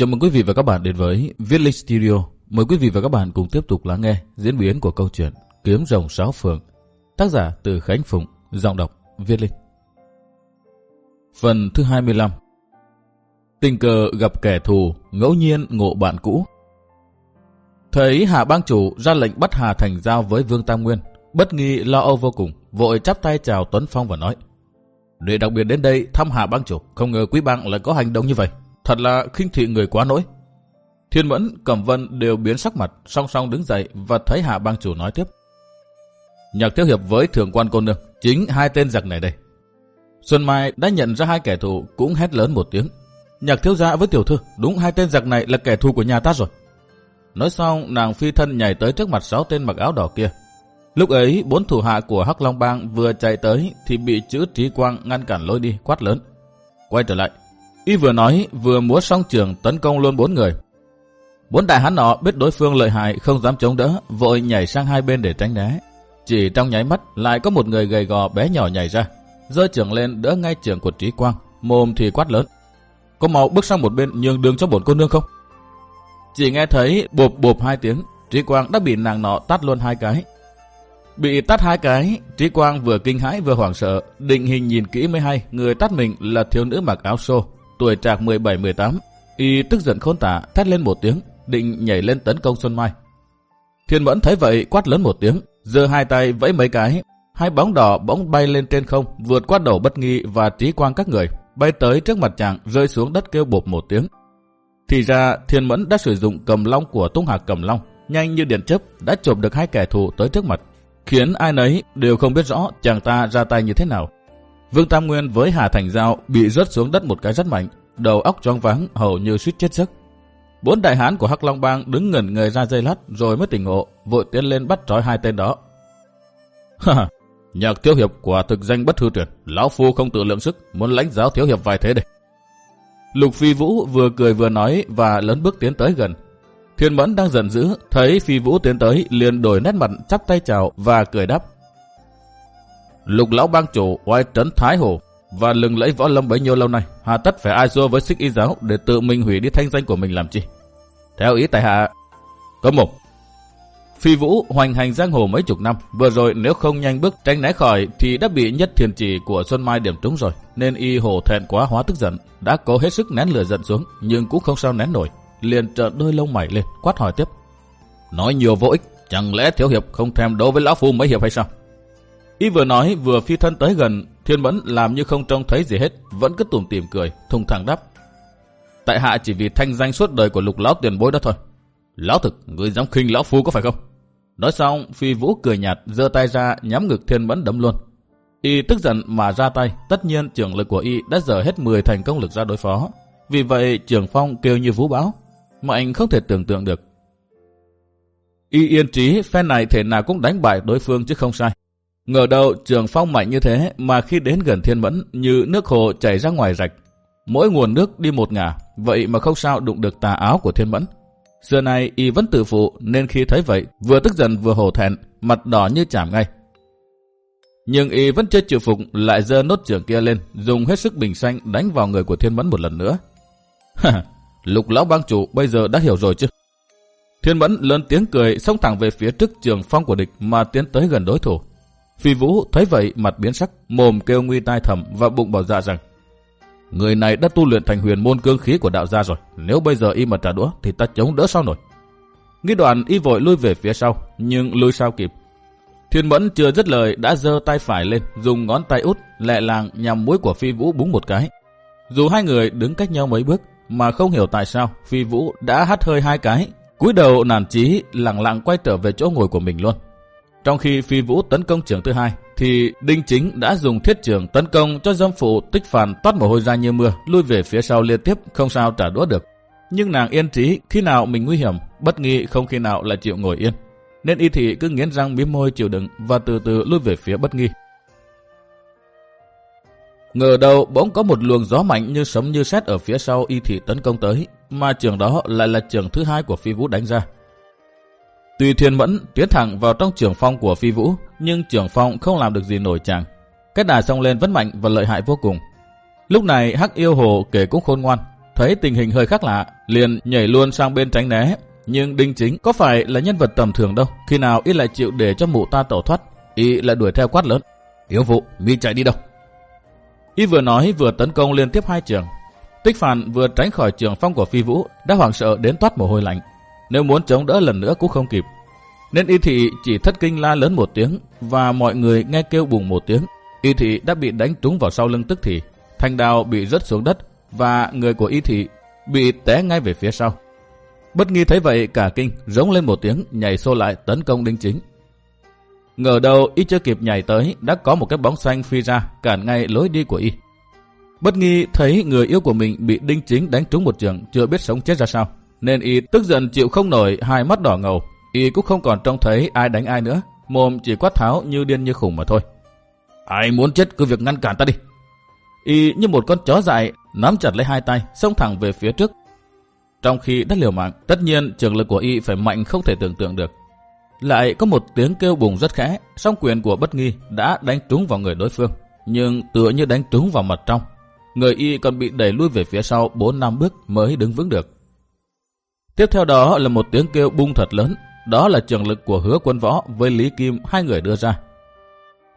Chào mừng quý vị và các bạn đến với Viết Linh Studio. Mời quý vị và các bạn cùng tiếp tục lắng nghe diễn biến của câu chuyện Kiếm rồng sáu phường. Tác giả từ Khánh Phụng, giọng đọc Viết Linh. Phần thứ 25 Tình cờ gặp kẻ thù, ngẫu nhiên ngộ bạn cũ. Thấy Hà Bang Chủ ra lệnh bắt Hà Thành giao với Vương Tam Nguyên, bất nghi lo âu vô cùng, vội chắp tay chào Tuấn Phong và nói Để đặc biệt đến đây thăm Hà Bang Chủ, không ngờ quý bang lại có hành động như vậy. Thật là khinh thị người quá nỗi. Thiên Mẫn, Cẩm Vân đều biến sắc mặt, song song đứng dậy và thấy Hạ Bang Chủ nói tiếp. Nhạc thiếu hiệp với thượng quan cô nương, chính hai tên giặc này đây. Xuân Mai đã nhận ra hai kẻ thù cũng hét lớn một tiếng. Nhạc thiếu gia với tiểu thư, đúng hai tên giặc này là kẻ thù của nhà ta rồi. Nói xong, nàng phi thân nhảy tới trước mặt sáu tên mặc áo đỏ kia. Lúc ấy, bốn thủ hạ của Hắc Long Bang vừa chạy tới thì bị chữ trí quang ngăn cản lối đi, quát lớn. Quay trở lại, Y vừa nói, vừa múa song trường tấn công luôn bốn người. Bốn đại hán nọ biết đối phương lợi hại không dám chống đỡ, vội nhảy sang hai bên để tránh né. Chỉ trong nháy mắt lại có một người gầy gò bé nhỏ nhảy ra, rơi trường lên đỡ ngay trường của Trí Quang, mồm thì quát lớn. Có mau bước sang một bên nhường đường cho bổn cô nương không? Chỉ nghe thấy bộp bộp hai tiếng, Trí Quang đã bị nàng nọ tát luôn hai cái. Bị tát hai cái, Trí Quang vừa kinh hãi vừa hoảng sợ, định hình nhìn kỹ mới hay, người tát mình là thiếu nữ mặc áo xô, tuổi trạc 17-18, y tức giận khôn tả, thét lên một tiếng, định nhảy lên tấn công Xuân Mai. Thiên Mẫn thấy vậy quát lớn một tiếng, giơ hai tay vẫy mấy cái, hai bóng đỏ bỗng bay lên trên không, vượt qua đầu bất nghi và trí quang các người, bay tới trước mặt chàng rơi xuống đất kêu bột một tiếng. Thì ra Thiên Mẫn đã sử dụng cầm long của Tung Hạc cầm long, nhanh như điện chớp đã chộp được hai kẻ thù tới trước mặt, khiến ai nấy đều không biết rõ chàng ta ra tay như thế nào. Vương Tam Nguyên với Hà Thành Giao bị rớt xuống đất một cái rất mạnh, đầu óc choáng váng hầu như suýt chết giấc. Bốn đại hán của Hắc Long Bang đứng ngẩn người ra dây lát rồi mới tỉnh ngộ, vội tiến lên bắt trói hai tên đó. Ha, nhạc thiếu hiệp quả thực danh bất hư truyền, lão phu không tự lượng sức, muốn lãnh giáo thiếu hiệp vài thế đây. Lục Phi Vũ vừa cười vừa nói và lớn bước tiến tới gần. Thiên Mẫn đang giận dữ, thấy Phi Vũ tiến tới liền đổi nét mặt chắp tay chào và cười đáp. Lục lão bang chủ oai trấn Thái Hồ và lừng lẫy võ lâm bấy nhiêu lâu nay, hà tất phải ai xua với xích y giáo để tự mình hủy đi thanh danh của mình làm chi? Theo ý tại hạ, có một. Phi Vũ hoành hành giang hồ mấy chục năm, vừa rồi nếu không nhanh bước tránh né khỏi thì đã bị nhất thiền chỉ của Xuân Mai điểm trúng rồi, nên y hồ thẹn quá hóa tức giận, đã cố hết sức nén lửa giận xuống, nhưng cũng không sao nén nổi, liền trợn đôi lông mày lên, quát hỏi tiếp. Nói nhiều vô ích, chẳng lẽ thiếu hiệp không thèm đấu với lão phu mấy hiệp hay sao? Y vừa nói vừa phi thân tới gần, Thiên Mẫn làm như không trông thấy gì hết, vẫn cứ tủm tỉm cười, thùng thẳng đáp. Tại hạ chỉ vì thanh danh suốt đời của lục lão tiền bối đó thôi. Lão thực, người dám khinh lão phu có phải không? Nói xong, phi vũ cười nhạt, giơ tay ra nhắm ngực Thiên Mẫn đấm luôn. Y tức giận mà ra tay, tất nhiên trưởng lực của Y đã dở hết 10 thành công lực ra đối phó. Vì vậy trưởng phong kêu như vũ báo, mà anh không thể tưởng tượng được. Y yên trí phe này thể nào cũng đánh bại đối phương chứ không sai. Ngờ đâu trường phong mạnh như thế mà khi đến gần thiên mẫn như nước hồ chảy ra ngoài rạch. Mỗi nguồn nước đi một ngả, vậy mà không sao đụng được tà áo của thiên mẫn. Xưa nay y vẫn tự phụ nên khi thấy vậy vừa tức giận vừa hổ thẹn, mặt đỏ như chảm ngay. Nhưng y vẫn chưa chịu phục lại giơ nốt trường kia lên, dùng hết sức bình xanh đánh vào người của thiên mẫn một lần nữa. Lục lão bang chủ bây giờ đã hiểu rồi chứ? Thiên mẫn lớn tiếng cười xông thẳng về phía trước trường phong của địch mà tiến tới gần đối thủ. Phi Vũ thấy vậy mặt biến sắc, mồm kêu nguy tai thầm và bụng bảo dạ rằng Người này đã tu luyện thành huyền môn cương khí của đạo gia rồi, nếu bây giờ y mà trả đũa thì ta chống đỡ sao nổi. Nghĩ đoạn y vội lui về phía sau, nhưng lui sao kịp. Thiên Mẫn chưa dứt lời đã giơ tay phải lên, dùng ngón tay út lẹ làng nhằm mũi của Phi Vũ búng một cái. Dù hai người đứng cách nhau mấy bước, mà không hiểu tại sao Phi Vũ đã hắt hơi hai cái, cúi đầu nản chí lặng lặng quay trở về chỗ ngồi của mình luôn. Trong khi Phi Vũ tấn công trường thứ hai, thì Đinh Chính đã dùng thiết trường tấn công cho dâm phụ tích phản toát mồ hôi ra như mưa, lui về phía sau liên tiếp, không sao trả đũa được. Nhưng nàng yên trí, khi nào mình nguy hiểm, bất nghi không khi nào là chịu ngồi yên. Nên y thị cứ nghiến răng miếm môi chịu đựng và từ từ lui về phía bất nghi. Ngờ đầu bỗng có một luồng gió mạnh như sấm như sét ở phía sau y thị tấn công tới, mà trường đó lại là trường thứ hai của phi vũ đánh ra. Tuy thiên mẫn tiến thẳng vào trong trường phong của phi vũ, nhưng trường phong không làm được gì nổi chàng. Cái đà xông lên vẫn mạnh và lợi hại vô cùng. Lúc này hắc yêu hồ kể cũng khôn ngoan. thấy tình hình hơi khác lạ, liền nhảy luôn sang bên tránh né. Nhưng Đinh Chính có phải là nhân vật tầm thường đâu, khi nào y lại chịu để cho mụ ta tẩu thoát, y lại đuổi theo quát lớn. Yếu vụ, mi chạy đi đâu? Y vừa nói vừa tấn công liên tiếp hai trường. Tích phản vừa tránh khỏi trường phong của phi vũ, đã hoảng sợ đến toát mồ hôi lạnh. Nếu muốn chống đỡ lần nữa cũng không kịp. Nên y thị chỉ thất kinh la lớn một tiếng, và mọi người nghe kêu bùng một tiếng. Y thị đã bị đánh trúng vào sau lưng tức thì. Thanh đao bị rớt xuống đất, và người của y thị bị té ngay về phía sau. Bất nghi thấy vậy cả kinh, rống lên một tiếng, nhảy xô lại tấn công đinh chính. Ngờ đâu y chưa kịp nhảy tới, đã có một cái bóng xanh phi ra, cản ngay lối đi của y. Bất nghi thấy người yêu của mình bị đinh chính đánh trúng một trường, chưa biết sống chết ra sao. Nên y tức giận chịu không nổi, hai mắt đỏ ngầu. Y cũng không còn trông thấy ai đánh ai nữa, mồm chỉ quát tháo như điên như khủng mà thôi. Ai muốn chết cứ việc ngăn cản ta đi. Y như một con chó dại, nắm chặt lấy hai tay, xông thẳng về phía trước. Trong khi đất liều mạng, tất nhiên trường lực của Y phải mạnh không thể tưởng tượng được. Lại có một tiếng kêu bùng rất khẽ, song quyền của bất nghi đã đánh trúng vào người đối phương, nhưng tựa như đánh trúng vào mặt trong. Người y còn bị đẩy lui về phía sau 4 năm bước mới đứng vững được. Tiếp theo đó là một tiếng kêu bung thật lớn, đó là trường lực của hứa quân võ với Lý Kim hai người đưa ra.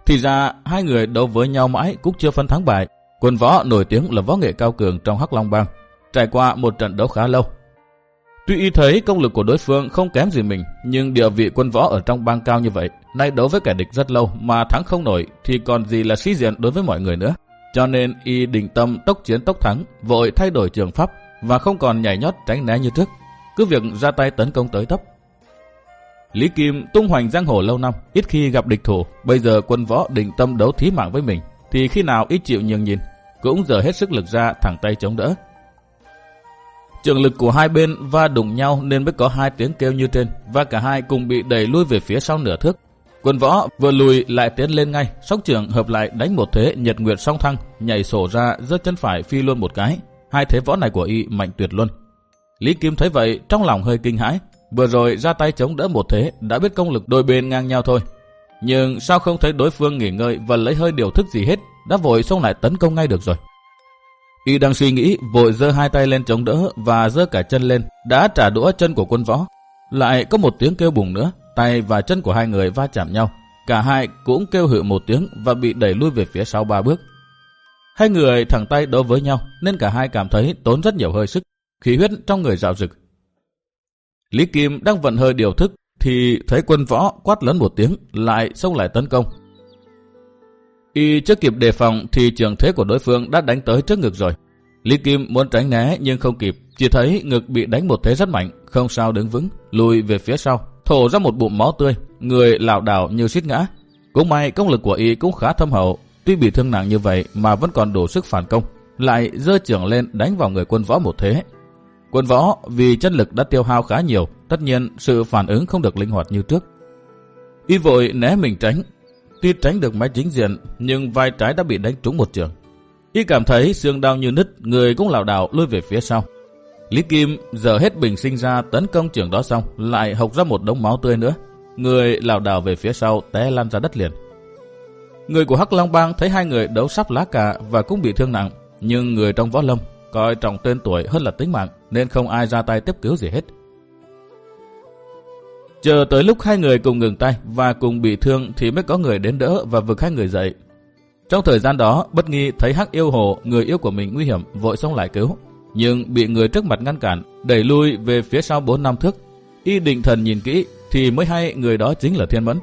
Thì ra hai người đấu với nhau mãi cũng chưa phân thắng bại. Quân võ nổi tiếng là võ nghệ cao cường trong Hắc Long Bang, trải qua một trận đấu khá lâu. Tuy y thấy công lực của đối phương không kém gì mình, nhưng địa vị quân võ ở trong bang cao như vậy, nay đấu với kẻ địch rất lâu mà thắng không nổi thì còn gì là sĩ diện đối với mọi người nữa. Cho nên y định tâm tốc chiến tốc thắng, vội thay đổi trường pháp và không còn nhảy nhót tránh né như trước, cứ việc ra tay tấn công tới thấp. Lý Kim tung hoành giang hồ lâu năm, ít khi gặp địch thủ, bây giờ quân võ định tâm đấu thí mạng với mình, thì khi nào ít chịu nhường nhìn, cũng giờ hết sức lực ra thẳng tay chống đỡ. Trường lực của hai bên va đụng nhau nên mới có hai tiếng kêu như trên, và cả hai cùng bị đẩy lui về phía sau nửa thước. Quân võ vừa lùi lại tiến lên ngay, sóc trường hợp lại đánh một thế nhật nguyệt song thăng, nhảy sổ ra giơ chân phải phi luôn một cái. Hai thế võ này của y mạnh tuyệt luôn. Lý Kim thấy vậy trong lòng hơi kinh hãi, vừa rồi ra tay chống đỡ một thế đã biết công lực đôi bên ngang nhau thôi. Nhưng sao không thấy đối phương nghỉ ngơi và lấy hơi điều thức gì hết, đã vội xông lại tấn công ngay được rồi. Y đang suy nghĩ, vội giơ hai tay lên chống đỡ và giơ cả chân lên, đã trả đũa chân của quân võ. Lại có một tiếng kêu bùng nữa, tay và chân của hai người va chạm nhau. Cả hai cũng kêu hự một tiếng và bị đẩy lui về phía sau ba bước. Hai người thẳng tay đối với nhau nên cả hai cảm thấy tốn rất nhiều hơi sức, khí huyết trong người rạo rực. Lý Kim đang vận hơi điều thức thì thấy quân võ quát lớn một tiếng lại xông lại tấn công. Y chưa kịp đề phòng thì trường thế của đối phương đã đánh tới trước ngực rồi. Lý Kim muốn tránh né nhưng không kịp, chỉ thấy ngực bị đánh một thế rất mạnh, không sao đứng vững, lùi về phía sau, thổ ra một bụng máu tươi, người lảo đảo như suýt ngã. Cũng may công lực của y cũng khá thâm hậu, tuy bị thương nặng như vậy mà vẫn còn đủ sức phản công, lại dơ trưởng lên đánh vào người quân võ một thế. Quân võ vì chất lực đã tiêu hao khá nhiều, tất nhiên sự phản ứng không được linh hoạt như trước. Y vội né mình tránh, Tuy tránh được máy chính diện, nhưng vai trái đã bị đánh trúng một trường. Y cảm thấy xương đau như nứt, người cũng lảo đảo lùi về phía sau. Lý Kim giờ hết bình sinh ra tấn công trường đó xong, lại hộc ra một đống máu tươi nữa. Người lảo đảo về phía sau té lăn ra đất liền. Người của Hắc Long Bang thấy hai người đấu sắp lá cà và cũng bị thương nặng, nhưng người trong võ lâm coi trọng tên tuổi hơn là tính mạng nên không ai ra tay tiếp cứu gì hết. Chờ tới lúc hai người cùng ngừng tay và cùng bị thương thì mới có người đến đỡ và vực hai người dậy. Trong thời gian đó, bất nghi thấy hắc yêu hồ, người yêu của mình nguy hiểm, vội xông lại cứu. Nhưng bị người trước mặt ngăn cản, đẩy lui về phía sau 4 năm thước. Y định thần nhìn kỹ thì mới hay người đó chính là Thiên Mẫn.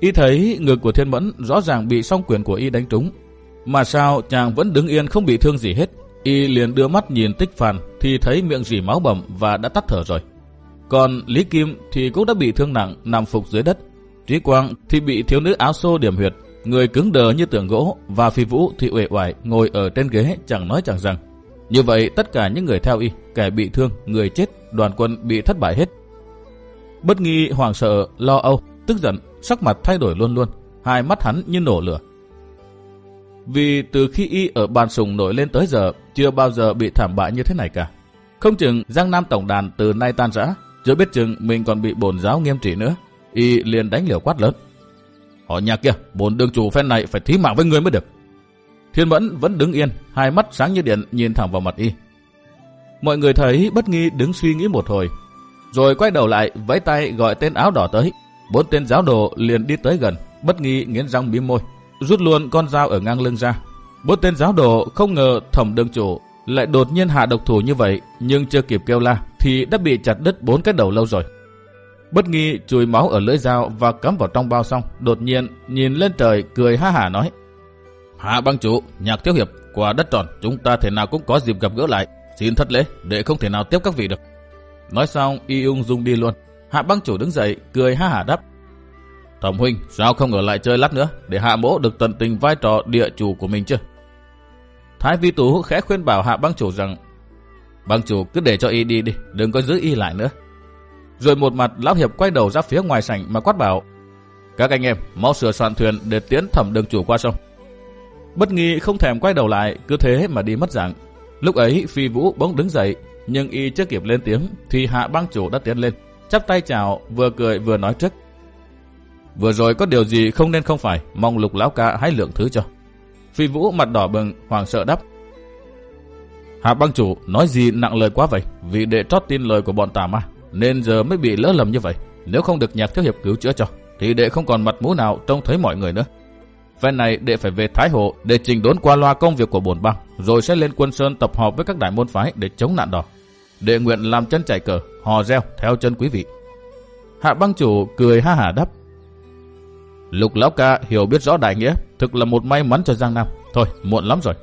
Y thấy ngực của Thiên Mẫn rõ ràng bị song quyền của Y đánh trúng. Mà sao chàng vẫn đứng yên không bị thương gì hết. Y liền đưa mắt nhìn tích phàn thì thấy miệng rỉ máu bầm và đã tắt thở rồi. Còn Lý Kim thì cũng đã bị thương nặng nằm phục dưới đất. Trí Quang thì bị thiếu nữ áo xô điểm huyệt, người cứng đờ như tượng gỗ và Phi Vũ thì uể oải ngồi ở trên ghế chẳng nói chẳng rằng. Như vậy tất cả những người theo y, kẻ bị thương, người chết, đoàn quân bị thất bại hết. Bất nghi hoàng sợ, lo âu, tức giận, sắc mặt thay đổi luôn luôn, hai mắt hắn như nổ lửa. Vì từ khi y ở bàn sùng nổi lên tới giờ, chưa bao giờ bị thảm bại như thế này cả. Không chừng Giang Nam Tổng đàn từ nay tan rã, chưa biết chừng mình còn bị bổn giáo nghiêm trị nữa. Y liền đánh liều quát lớn. Họ nhà kia, bổn đường chủ phen này phải thí mạng với người mới được. Thiên Mẫn vẫn đứng yên, hai mắt sáng như điện nhìn thẳng vào mặt Y. Mọi người thấy bất nghi đứng suy nghĩ một hồi, rồi quay đầu lại vẫy tay gọi tên áo đỏ tới. Bốn tên giáo đồ liền đi tới gần, bất nghi nghiến răng bí môi, rút luôn con dao ở ngang lưng ra. Bốn tên giáo đồ không ngờ thẩm đường chủ lại đột nhiên hạ độc thủ như vậy, nhưng chưa kịp kêu la thì đã bị chặt đứt bốn cái đầu lâu rồi. Bất nghi chùi máu ở lưỡi dao và cắm vào trong bao xong, đột nhiên nhìn lên trời cười ha hả nói: "Hạ băng chủ, nhạc thiếu hiệp, qua đất tròn, chúng ta thể nào cũng có dịp gặp gỡ lại, xin thất lễ, để không thể nào tiếp các vị được." Nói xong, y ung dung đi luôn. Hạ băng chủ đứng dậy, cười ha hả đáp: "Thẩm huynh, sao không ở lại chơi lát nữa, để hạ mỗ được tận tình vai trò địa chủ của mình chứ?" Thái Vi Tú khẽ khuyên bảo hạ băng chủ rằng Băng chủ cứ để cho y đi đi, đừng có giữ y lại nữa. Rồi một mặt lão hiệp quay đầu ra phía ngoài sảnh mà quát bảo Các anh em, mau sửa soạn thuyền để tiến thẩm đường chủ qua sông. Bất nghi không thèm quay đầu lại, cứ thế mà đi mất dạng. Lúc ấy Phi Vũ bỗng đứng dậy, nhưng y chưa kịp lên tiếng thì hạ băng chủ đã tiến lên, chắp tay chào, vừa cười vừa nói trước. Vừa rồi có điều gì không nên không phải, mong lục lão ca hãy lượng thứ cho. Phi Vũ mặt đỏ bừng, hoàng sợ đáp. Hạ băng chủ nói gì nặng lời quá vậy, vì để trót tin lời của bọn tà ma, nên giờ mới bị lỡ lầm như vậy. Nếu không được nhạc thiếu hiệp cứu chữa cho, thì đệ không còn mặt mũi nào trông thấy mọi người nữa. Phen này đệ phải về Thái Hồ để trình đốn qua loa công việc của bổn bang, rồi sẽ lên quân sơn tập họp với các đại môn phái để chống nạn đỏ. Đệ nguyện làm chân chạy cờ, hò reo theo chân quý vị. Hạ băng chủ cười ha hả đáp. Lục lão ca hiểu biết rõ đại nghĩa, thực là một may mắn cho Giang Nam. Thôi, muộn lắm rồi.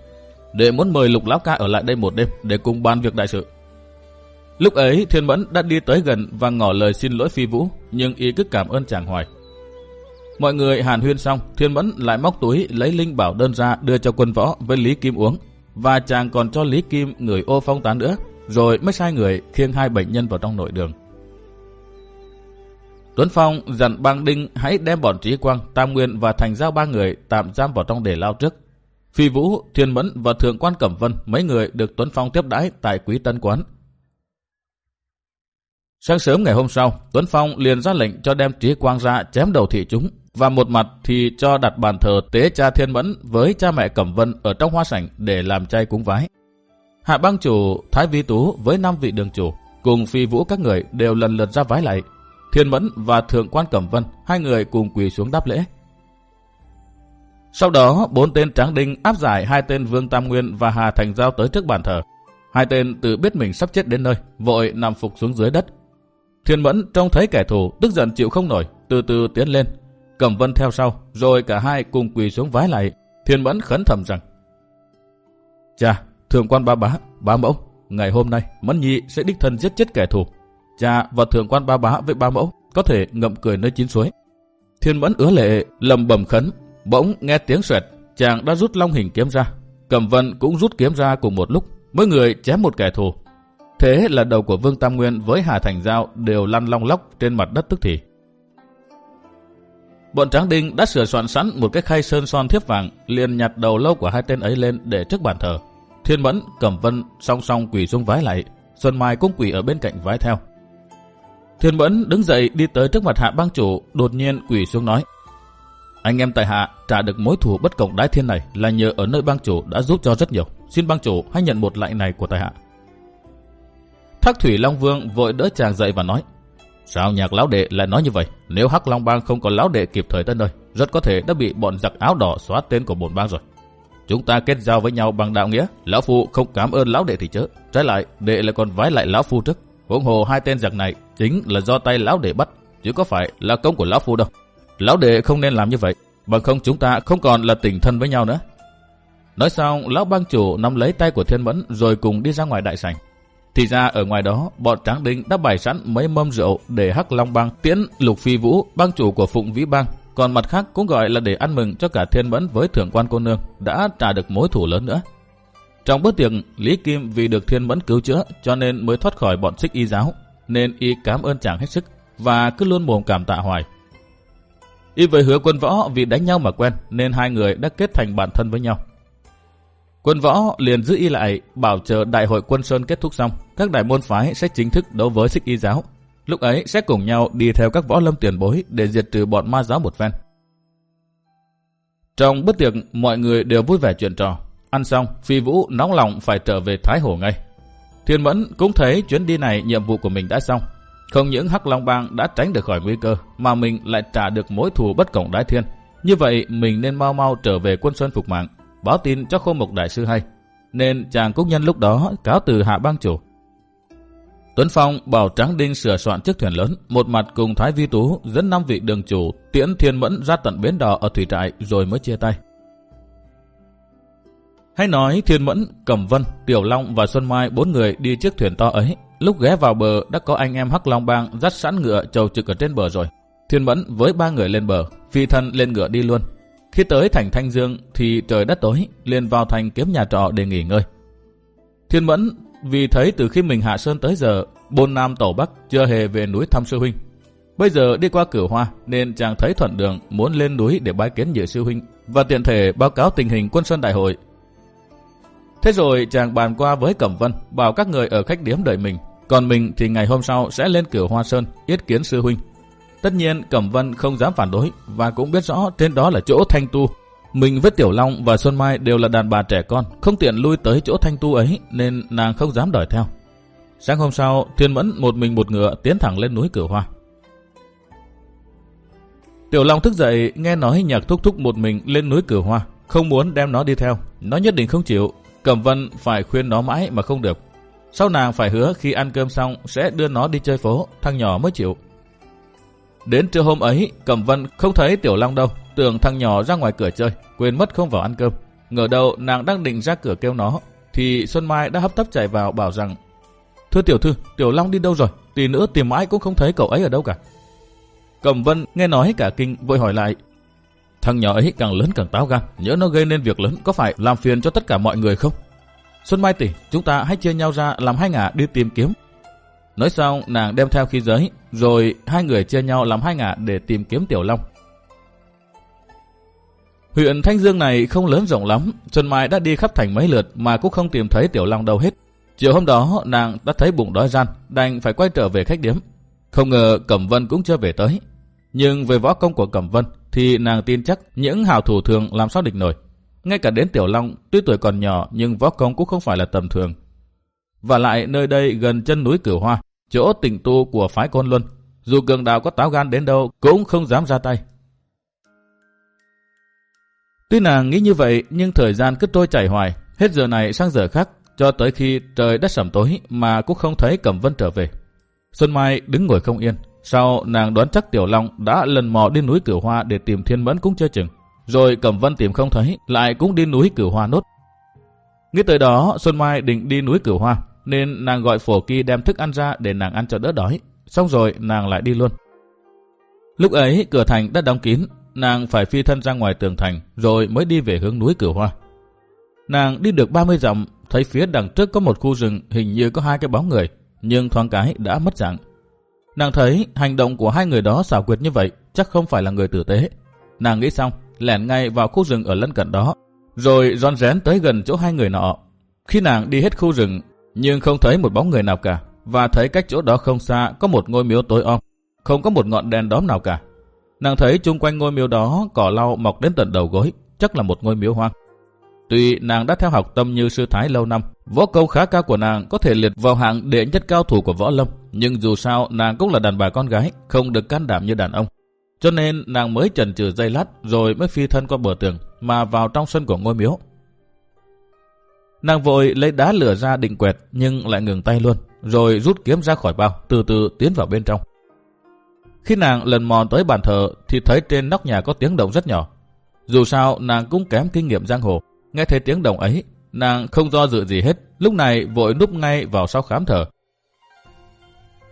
Đệ muốn mời Lục lão ca ở lại đây một đêm để cùng bàn việc đại sự. Lúc ấy Thiên Mẫn đã đi tới gần và ngỏ lời xin lỗi Phi Vũ, nhưng y cứ cảm ơn chàng hoài. Mọi người hàn huyên xong, Thiên Mẫn lại móc túi lấy linh bảo đơn ra đưa cho quân võ với Lý Kim uống, và chàng còn cho Lý Kim người ô phong tán nữa, rồi mới sai người khiêng hai bệnh nhân vào trong nội đường. Tuấn Phong dặn bang đinh hãy đem bọn trí quang, tam nguyên và thành giao ba người tạm giam vào trong để lao trước. Phi Vũ, Thiên Mẫn và Thượng quan Cẩm Vân mấy người được Tuấn Phong tiếp đãi tại Quý Tân Quán. Sáng sớm ngày hôm sau, Tuấn Phong liền ra lệnh cho đem trí quang ra chém đầu thị chúng và một mặt thì cho đặt bàn thờ tế cha Thiên Mẫn với cha mẹ Cẩm Vân ở trong hoa sảnh để làm chay cúng vái. Hạ bang chủ Thái Vi Tú với năm vị đường chủ cùng phi vũ các người đều lần lượt ra vái lại. Thiên Mẫn và Thượng quan Cẩm Vân hai người cùng quỳ xuống đáp lễ. Sau đó, bốn tên tráng đinh áp giải hai tên Vương Tam Nguyên và Hà Thành Giao tới trước bàn thờ. Hai tên tự biết mình sắp chết đến nơi, vội nằm phục xuống dưới đất. Thiên Mẫn trông thấy kẻ thù, tức giận chịu không nổi, từ từ tiến lên. Cẩm Vân theo sau, rồi cả hai cùng quỳ xuống vái lại. Thiên Mẫn khấn thầm rằng, Cha, thượng quan ba bá, bá mẫu, ngày hôm nay Mẫn Nhi sẽ đích thân giết chết kẻ thù. Cha và thượng quan ba bá với ba mẫu có thể ngậm cười nơi chín suối. Thiên Mẫn ứa lệ, lầm bầm khấn, bỗng nghe tiếng xoẹt, chàng đã rút long hình kiếm ra. Cẩm Vân cũng rút kiếm ra cùng một lúc, mỗi người chém một kẻ thù. Thế là đầu của Vương Tam Nguyên với Hà Thành Giao đều lăn long lóc trên mặt đất tức thì. Bọn Tráng Đinh đã sửa soạn sẵn một cái khay sơn son thiếp vàng, liền nhặt đầu lâu của hai tên ấy lên để trước bàn thờ. Thiên Mẫn, Cẩm Vân song song quỳ xuống vái lại, Xuân Mai cũng quỳ ở bên cạnh vái theo. Thiên Mẫn đứng dậy đi tới trước mặt hạ bang chủ, đột nhiên quỳ xuống nói. Anh em tại hạ trả được mối thù bất cộng đái thiên này là nhờ ở nơi bang chủ đã giúp cho rất nhiều. Xin bang chủ hãy nhận một lạy này của tại hạ. Thác Thủy Long Vương vội đỡ chàng dậy và nói. Sao nhạc lão đệ lại nói như vậy? Nếu Hắc Long Bang không có lão đệ kịp thời tới nơi, rất có thể đã bị bọn giặc áo đỏ xóa tên của bổn bang rồi. Chúng ta kết giao với nhau bằng đạo nghĩa, lão phu không cảm ơn lão đệ thì chớ. Trái lại, đệ lại còn vái lại lão phu trước. Huống hồ hai tên giặc này chính là do tay lão đệ bắt, chứ có phải là công của lão phu đâu. Lão đệ không nên làm như vậy, bằng không chúng ta không còn là tình thân với nhau nữa. Nói xong, lão bang chủ nắm lấy tay của Thiên Mẫn rồi cùng đi ra ngoài đại sảnh. Thì ra ở ngoài đó, bọn Tráng Đinh đã bày sẵn mấy mâm rượu để Hắc Long Bang tiễn Lục Phi Vũ, bang chủ của Phụng Vĩ Bang. Còn mặt khác cũng gọi là để ăn mừng cho cả Thiên Mẫn với Thượng quan cô nương đã trả được mối thủ lớn nữa. Trong bữa tiệc, Lý Kim vì được Thiên Mẫn cứu chữa cho nên mới thoát khỏi bọn xích y giáo, nên y cảm ơn chàng hết sức và cứ luôn mồm cảm tạ hoài. Y với hứa quân võ vì đánh nhau mà quen nên hai người đã kết thành bạn thân với nhau. Quân võ liền giữ y lại bảo chờ đại hội quân sơn kết thúc xong, các đại môn phái sẽ chính thức đấu với xích y giáo. Lúc ấy sẽ cùng nhau đi theo các võ lâm tiền bối để diệt trừ bọn ma giáo một phen. Trong bữa tiệc, mọi người đều vui vẻ chuyện trò. Ăn xong, Phi Vũ nóng lòng phải trở về Thái Hồ ngay. Thiên Mẫn cũng thấy chuyến đi này nhiệm vụ của mình đã xong. Không những Hắc Long Bang đã tránh được khỏi nguy cơ, mà mình lại trả được mối thù bất cộng đái thiên. Như vậy, mình nên mau mau trở về quân sơn phục mạng, báo tin cho khô mục đại sư hay. Nên chàng cũng nhân lúc đó cáo từ hạ bang chủ. Tuấn Phong bảo Tráng Đinh sửa soạn chiếc thuyền lớn, một mặt cùng Thái Vi Tú dẫn năm vị đường chủ tiễn Thiên Mẫn ra tận bến đò ở thủy trại rồi mới chia tay. Hay nói Thiên Mẫn, Cẩm Vân, Tiểu Long và Xuân Mai bốn người đi chiếc thuyền to ấy. Lúc ghé vào bờ đã có anh em Hắc Long Bang dắt sẵn ngựa trầu trực ở trên bờ rồi. Thiên Mẫn với ba người lên bờ, phi thân lên ngựa đi luôn. Khi tới thành Thanh Dương thì trời đã tối, liền vào thành kiếm nhà trọ để nghỉ ngơi. Thiên Mẫn vì thấy từ khi mình hạ sơn tới giờ, bôn nam tổ bắc chưa hề về núi thăm sư huynh. Bây giờ đi qua cửa hoa nên chàng thấy thuận đường muốn lên núi để bái kiến nhị sư huynh và tiện thể báo cáo tình hình quân sơn đại hội Thế rồi chàng bàn qua với Cẩm Vân, bảo các người ở khách điếm đợi mình. Còn mình thì ngày hôm sau sẽ lên cửa Hoa Sơn, yết kiến sư huynh. Tất nhiên Cẩm Vân không dám phản đối và cũng biết rõ trên đó là chỗ thanh tu. Mình với Tiểu Long và Xuân Mai đều là đàn bà trẻ con, không tiện lui tới chỗ thanh tu ấy nên nàng không dám đợi theo. Sáng hôm sau, Thiên Mẫn một mình một ngựa tiến thẳng lên núi cửa Hoa. Tiểu Long thức dậy nghe nói nhạc thúc thúc một mình lên núi cửa Hoa, không muốn đem nó đi theo. Nó nhất định không chịu, Cẩm Vân phải khuyên nó mãi mà không được. Sau nàng phải hứa khi ăn cơm xong sẽ đưa nó đi chơi phố, thằng nhỏ mới chịu. Đến trưa hôm ấy, Cẩm Vân không thấy Tiểu Long đâu, tưởng thằng nhỏ ra ngoài cửa chơi, quên mất không vào ăn cơm. Ngờ đâu nàng đang định ra cửa kêu nó, thì Xuân Mai đã hấp tấp chạy vào bảo rằng Thưa Tiểu Thư, Tiểu Long đi đâu rồi? Tỷ nữa tìm mãi cũng không thấy cậu ấy ở đâu cả. Cẩm Vân nghe nói cả kinh vội hỏi lại Thằng nhỏ ấy càng lớn càng táo gan, nhớ nó gây nên việc lớn có phải làm phiền cho tất cả mọi người không? Xuân Mai tỷ, chúng ta hãy chia nhau ra làm hai ngả đi tìm kiếm. Nói xong, nàng đem theo khí giới, rồi hai người chia nhau làm hai ngả để tìm kiếm Tiểu Long. Huyện Thanh Dương này không lớn rộng lắm, Xuân Mai đã đi khắp thành mấy lượt mà cũng không tìm thấy Tiểu Long đâu hết. Chiều hôm đó, nàng đã thấy bụng đói gian đành phải quay trở về khách điếm. Không ngờ Cẩm Vân cũng chưa về tới. Nhưng về võ công của Cẩm Vân, thì nàng tin chắc những hào thủ thường làm sao địch nổi. Ngay cả đến Tiểu Long, tuy tuổi còn nhỏ nhưng võ công cũng không phải là tầm thường. Và lại nơi đây gần chân núi Cửu Hoa, chỗ tỉnh tu của phái Côn Luân, dù cường đạo có táo gan đến đâu cũng không dám ra tay. Tuy nàng nghĩ như vậy nhưng thời gian cứ trôi chảy hoài, hết giờ này sang giờ khác, cho tới khi trời đất sẩm tối mà cũng không thấy Cẩm Vân trở về. Xuân Mai đứng ngồi không yên, sau nàng đoán chắc Tiểu Long đã lần mò đi núi Cửu Hoa để tìm Thiên Mẫn cũng chưa chừng. Rồi Cẩm Vân tìm không thấy, lại cũng đi núi Cửu Hoa nốt. Nghĩ tới đó, Xuân Mai định đi núi Cửu Hoa, nên nàng gọi phổ kỳ đem thức ăn ra để nàng ăn cho đỡ đói. Xong rồi nàng lại đi luôn. Lúc ấy cửa thành đã đóng kín, nàng phải phi thân ra ngoài tường thành rồi mới đi về hướng núi Cửu Hoa. Nàng đi được 30 dặm, thấy phía đằng trước có một khu rừng hình như có hai cái bóng người, nhưng thoáng cái đã mất dạng. Nàng thấy hành động của hai người đó xảo quyệt như vậy chắc không phải là người tử tế. Nàng nghĩ xong, lẻn ngay vào khu rừng ở lân cận đó, rồi rón rén tới gần chỗ hai người nọ. Khi nàng đi hết khu rừng, nhưng không thấy một bóng người nào cả, và thấy cách chỗ đó không xa có một ngôi miếu tối om, không có một ngọn đèn đóm nào cả. Nàng thấy chung quanh ngôi miếu đó cỏ lau mọc đến tận đầu gối, chắc là một ngôi miếu hoang. Tuy nàng đã theo học tâm như sư thái lâu năm, võ công khá cao của nàng có thể liệt vào hạng đệ nhất cao thủ của võ lâm, nhưng dù sao nàng cũng là đàn bà con gái, không được can đảm như đàn ông. Cho nên nàng mới chần chừ dây lát rồi mới phi thân qua bờ tường mà vào trong sân của ngôi miếu. Nàng vội lấy đá lửa ra định quẹt nhưng lại ngừng tay luôn, rồi rút kiếm ra khỏi bao, từ từ tiến vào bên trong. Khi nàng lần mò tới bàn thờ thì thấy trên nóc nhà có tiếng động rất nhỏ. Dù sao nàng cũng kém kinh nghiệm giang hồ, nghe thấy tiếng động ấy, nàng không do dự gì hết, lúc này vội núp ngay vào sau khám thở.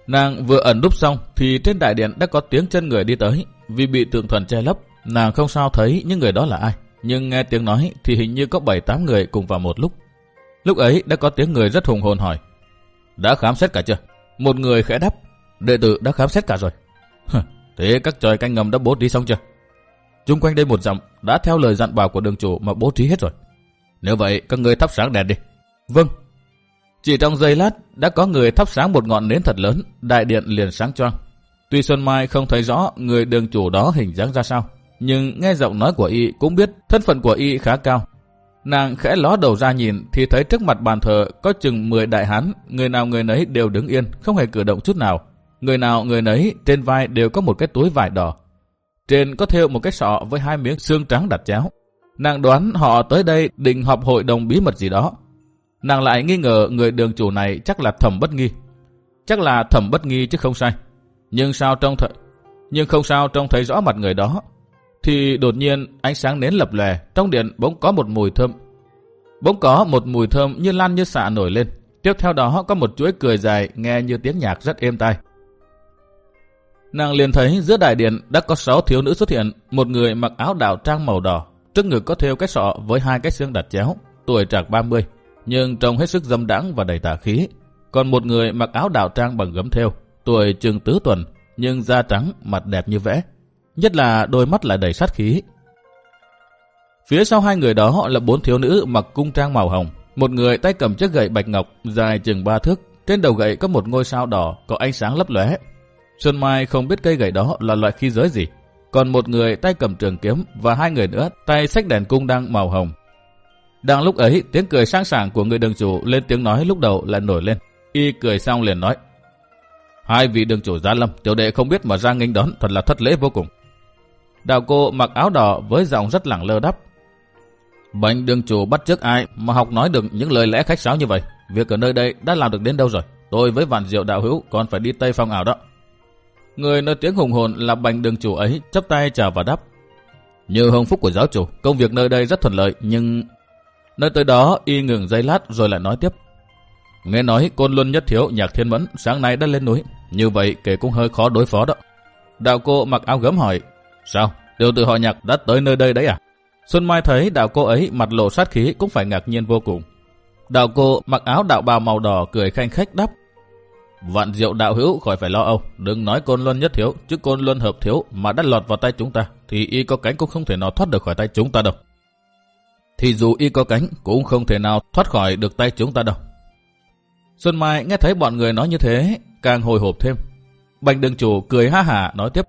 Nàng vừa ẩn núp xong thì trên đại điện đã có tiếng chân người đi tới, vì bị tượng thần che lấp, nàng không sao thấy những người đó là ai. Nhưng nghe tiếng nói thì hình như có 7-8 người cùng vào một lúc. Lúc ấy đã có tiếng người rất hùng hồn hỏi. Đã khám xét cả chưa? Một người khẽ đáp. Đệ tử đã khám xét cả rồi. Thế các tròi canh ngầm đã bố trí xong chưa? Trung quanh đây một dặm đã theo lời dặn bảo của đường chủ mà bố trí hết rồi. Nếu vậy, các người thắp sáng đèn đi. Vâng. Chỉ trong giây lát, đã có người thắp sáng một ngọn nến thật lớn, đại điện liền sáng choang. Tuy Xuân Mai không thấy rõ người đường chủ đó hình dáng ra sao, nhưng nghe giọng nói của y cũng biết thân phận của y khá cao. Nàng khẽ ló đầu ra nhìn thì thấy trước mặt bàn thờ có chừng 10 đại hán, người nào người nấy đều đứng yên, không hề cử động chút nào. Người nào người nấy trên vai đều có một cái túi vải đỏ. Trên có thêu một cái sọ với hai miếng xương trắng đặt chéo. Nàng đoán họ tới đây định họp hội đồng bí mật gì đó. Nàng lại nghi ngờ người đường chủ này chắc là thẩm bất nghi. Chắc là thẩm bất nghi chứ không sai. Nhưng sao trong th... nhưng không sao trông thấy rõ mặt người đó. Thì đột nhiên ánh sáng nến lập lè, trong điện bỗng có một mùi thơm. Bỗng có một mùi thơm như lan như xạ nổi lên. Tiếp theo đó có một chuỗi cười dài nghe như tiếng nhạc rất êm tai. Nàng liền thấy giữa đại điện đã có sáu thiếu nữ xuất hiện, một người mặc áo đạo trang màu đỏ, trước ngực có thêu cái sọ với hai cái xương đặt chéo, tuổi trạc 30, nhưng trông hết sức dâm đãng và đầy tà khí. Còn một người mặc áo đạo trang bằng gấm thêu, tuổi chừng tứ tuần, nhưng da trắng, mặt đẹp như vẽ. Nhất là đôi mắt lại đầy sát khí. Phía sau hai người đó là bốn thiếu nữ mặc cung trang màu hồng. Một người tay cầm chiếc gậy bạch ngọc dài chừng ba thước. Trên đầu gậy có một ngôi sao đỏ có ánh sáng lấp lóe. Xuân Mai không biết cây gậy đó là loại khí giới gì. Còn một người tay cầm trường kiếm và hai người nữa tay xách đèn cung đang màu hồng. Đang lúc ấy, tiếng cười sang sảng của người đường chủ lên tiếng nói lúc đầu lại nổi lên. Y cười xong liền nói. Hai vị đường chủ gia lâm, tiểu đệ không biết mà ra nghênh đón, thật là thất lễ vô cùng. Đạo cô mặc áo đỏ với giọng rất lẳng lơ đắp. Bệnh đường chủ bắt trước ai mà học nói được những lời lẽ khách sáo như vậy. Việc ở nơi đây đã làm được đến đâu rồi? Tôi với vạn diệu đạo hữu còn phải đi Tây Phong ảo đó. Người nói tiếng hùng hồn là bành đường chủ ấy chắp tay chào và đáp. Như hồng phúc của giáo chủ, công việc nơi đây rất thuận lợi nhưng... Nơi tới đó y ngừng giây lát rồi lại nói tiếp. Nghe nói côn luân nhất thiếu nhạc thiên mẫn sáng nay đã lên núi. Như vậy kể cũng hơi khó đối phó đó. Đạo cô mặc áo gấm hỏi. Sao? Tiểu tử họ nhạc đã tới nơi đây đấy à? Xuân Mai thấy đạo cô ấy mặt lộ sát khí cũng phải ngạc nhiên vô cùng. Đạo cô mặc áo đạo bào màu đỏ cười khanh khách đáp. Vạn diệu đạo hữu khỏi phải lo âu, đừng nói côn luân nhất thiếu, chứ côn luân hợp thiếu mà đã lọt vào tay chúng ta, thì y có cánh cũng không thể nào thoát được khỏi tay chúng ta đâu. Thì dù y có cánh cũng không thể nào thoát khỏi được tay chúng ta đâu. Xuân Mai nghe thấy bọn người nói như thế, càng hồi hộp thêm. Bành đường chủ cười ha hả nói tiếp.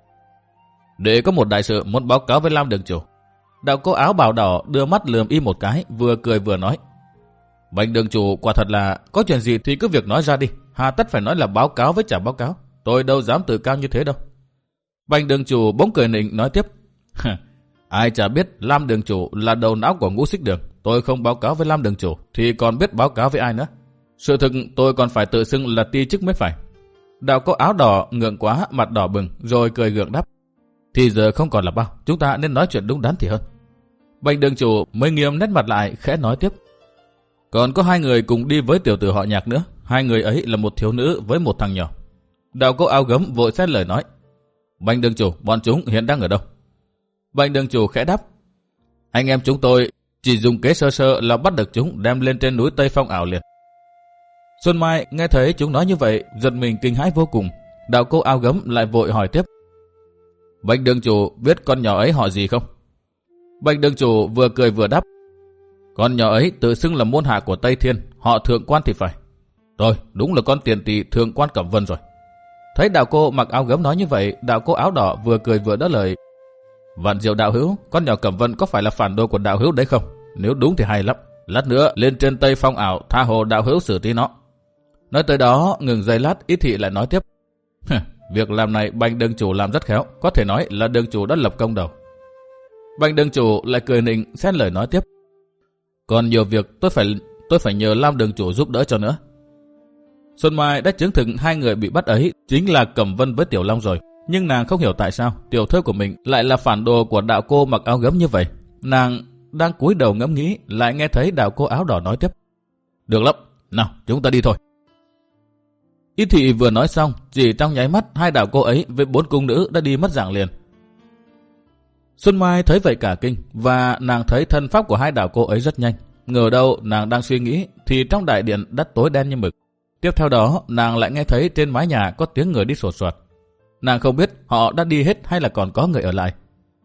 Để có một đại sự muốn báo cáo với Lam đường chủ. Đạo cô áo bào đỏ đưa mắt lườm y một cái, vừa cười vừa nói. Bạch đường chủ quả thật là có chuyện gì thì cứ việc nói ra đi. Hà tất phải nói là báo cáo với trả báo cáo. Tôi đâu dám tự cao như thế đâu. Bạch đường chủ bỗng cười nịnh nói tiếp. Ai chả biết Lam đường chủ là đầu não của ngũ xích đường. Tôi không báo cáo với Lam đường chủ thì còn biết báo cáo với ai nữa. Sự thực tôi còn phải tự xưng là ti chức mới phải. Đạo có áo đỏ ngượng quá, mặt đỏ bừng, rồi cười gượng đáp. Thì giờ không còn là bao. Chúng ta nên nói chuyện đúng đắn thì hơn. Bạch đường chủ mới nghiêm nét mặt lại, khẽ nói tiếp. Còn có hai người cùng đi với tiểu tử họ nhạc nữa. Hai người ấy là một thiếu nữ với một thằng nhỏ. đào cô áo gấm vội xét lời nói. Bành đường chủ, bọn chúng hiện đang ở đâu? Bành đường chủ khẽ đáp. Anh em chúng tôi chỉ dùng kế sơ sơ là bắt được chúng đem lên trên núi Tây Phong ảo liệt. Xuân Mai nghe thấy chúng nói như vậy, giật mình kinh hãi vô cùng. Đạo cô áo gấm lại vội hỏi tiếp. Bạch đường chủ biết con nhỏ ấy họ gì không? Bạch đường chủ vừa cười vừa đáp. Con nhỏ ấy tự xưng là môn hạ của Tây Thiên, họ thượng quan thì phải. Rồi, đúng là con tiền tỷ thượng quan Cẩm Vân rồi. Thấy đạo cô mặc áo gấm nói như vậy, đạo cô áo đỏ vừa cười vừa đỡ lời. Vạn diệu đạo hữu, con nhỏ Cẩm Vân có phải là phản đồ của đạo hữu đấy không? Nếu đúng thì hay lắm. Lát nữa lên trên Tây Phong ảo tha hồ đạo hữu xử tí nó. Nói tới đó, ngừng giây lát, ít thị lại nói tiếp. Việc làm này bành đường chủ làm rất khéo, có thể nói là đường chủ đã lập công đầu. Bành đường chủ lại cười nịnh, xét lời nói tiếp. Còn nhiều việc tôi phải tôi phải nhờ Lam đường chủ giúp đỡ cho nữa. Xuân Mai đã chứng thực hai người bị bắt ấy chính là Cẩm Vân với Tiểu Long rồi. Nhưng nàng không hiểu tại sao tiểu thơ của mình lại là phản đồ của đạo cô mặc áo gấm như vậy. Nàng đang cúi đầu ngẫm nghĩ lại nghe thấy đạo cô áo đỏ nói tiếp. Được lắm, nào chúng ta đi thôi. Y thị vừa nói xong, chỉ trong nháy mắt hai đạo cô ấy với bốn cung nữ đã đi mất dạng liền. Xuân Mai thấy vậy cả kinh và nàng thấy thân pháp của hai đạo cô ấy rất nhanh. Ngờ đâu nàng đang suy nghĩ thì trong đại điện đất tối đen như mực. Tiếp theo đó nàng lại nghe thấy trên mái nhà có tiếng người đi sột soạt. Nàng không biết họ đã đi hết hay là còn có người ở lại.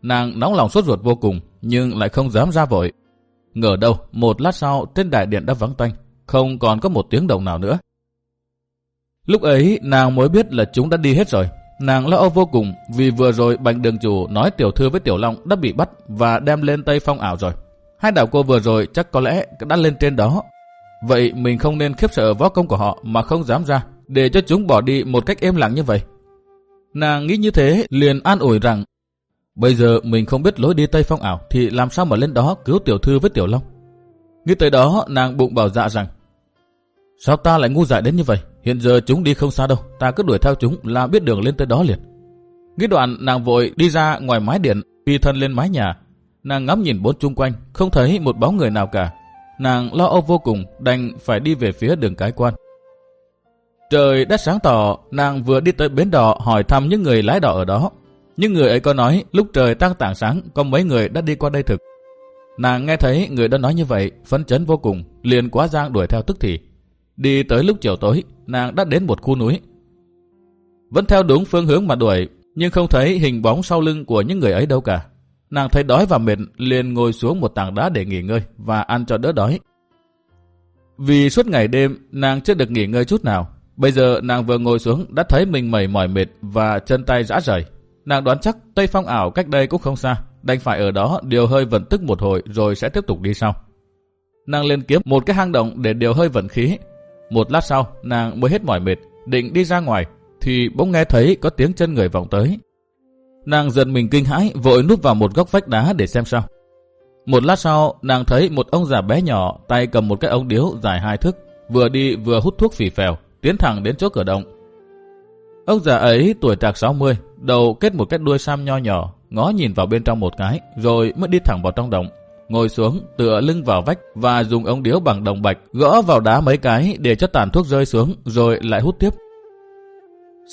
Nàng nóng lòng sốt ruột vô cùng nhưng lại không dám ra vội. Ngờ đâu một lát sau trên đại điện đã vắng tanh, không còn có một tiếng động nào nữa. Lúc ấy nàng mới biết là chúng đã đi hết rồi. Nàng lo âu vô cùng vì vừa rồi bành đường chủ nói tiểu thư với tiểu long đã bị bắt và đem lên Tây Phong ảo rồi. Hai đạo cô vừa rồi chắc có lẽ đã lên trên đó. Vậy mình không nên khiếp sợ võ công của họ mà không dám ra, để cho chúng bỏ đi một cách êm lặng như vậy. Nàng nghĩ như thế, liền an ủi rằng, bây giờ mình không biết lối đi Tây Phong ảo, thì làm sao mà lên đó cứu tiểu thư với tiểu long. Nghĩ tới đó, nàng bụng bảo dạ rằng, sao ta lại ngu dại đến như vậy? Hiện giờ chúng đi không xa đâu, ta cứ đuổi theo chúng là biết đường lên tới đó liền. Nghĩ đoạn, nàng vội đi ra ngoài mái điện, phi thân lên mái nhà. Nàng ngắm nhìn bốn chung quanh, không thấy một bóng người nào cả. Nàng lo âu vô cùng, đành phải đi về phía đường cái quan. Trời đã sáng tỏ, nàng vừa đi tới bến đò hỏi thăm những người lái đò ở đó. Những người ấy có nói lúc trời tăng tảng sáng có mấy người đã đi qua đây thực. Nàng nghe thấy người đó nói như vậy, phấn chấn vô cùng, liền quá giang đuổi theo tức thì. Đi tới lúc chiều tối, nàng đã đến một khu núi. Vẫn theo đúng phương hướng mà đuổi, nhưng không thấy hình bóng sau lưng của những người ấy đâu cả. Nàng thấy đói và mệt, liền ngồi xuống một tảng đá để nghỉ ngơi và ăn cho đỡ đói. Vì suốt ngày đêm, nàng chưa được nghỉ ngơi chút nào, Bây giờ nàng vừa ngồi xuống đã thấy mình mẩy mỏi mệt và chân tay rã rời. Nàng đoán chắc Tây Phong ảo cách đây cũng không xa, đành phải ở đó điều hơi vận tức một hồi rồi sẽ tiếp tục đi sau. Nàng lên kiếm một cái hang động để điều hơi vận khí. Một lát sau, nàng mới hết mỏi mệt, định đi ra ngoài, thì bỗng nghe thấy có tiếng chân người vọng tới. Nàng dần mình kinh hãi, vội núp vào một góc vách đá để xem sao. Một lát sau, nàng thấy một ông già bé nhỏ, tay cầm một cái ống điếu dài hai thước, vừa đi vừa hút thuốc phì phèo, tiến thẳng đến chỗ cửa động. Ông già ấy tuổi trạc 60, đầu kết một cái đuôi sam nho nhỏ, ngó nhìn vào bên trong một cái, rồi mới đi thẳng vào trong động. Ngồi xuống, tựa lưng vào vách và dùng ống điếu bằng đồng bạch gõ vào đá mấy cái để cho tàn thuốc rơi xuống, rồi lại hút tiếp.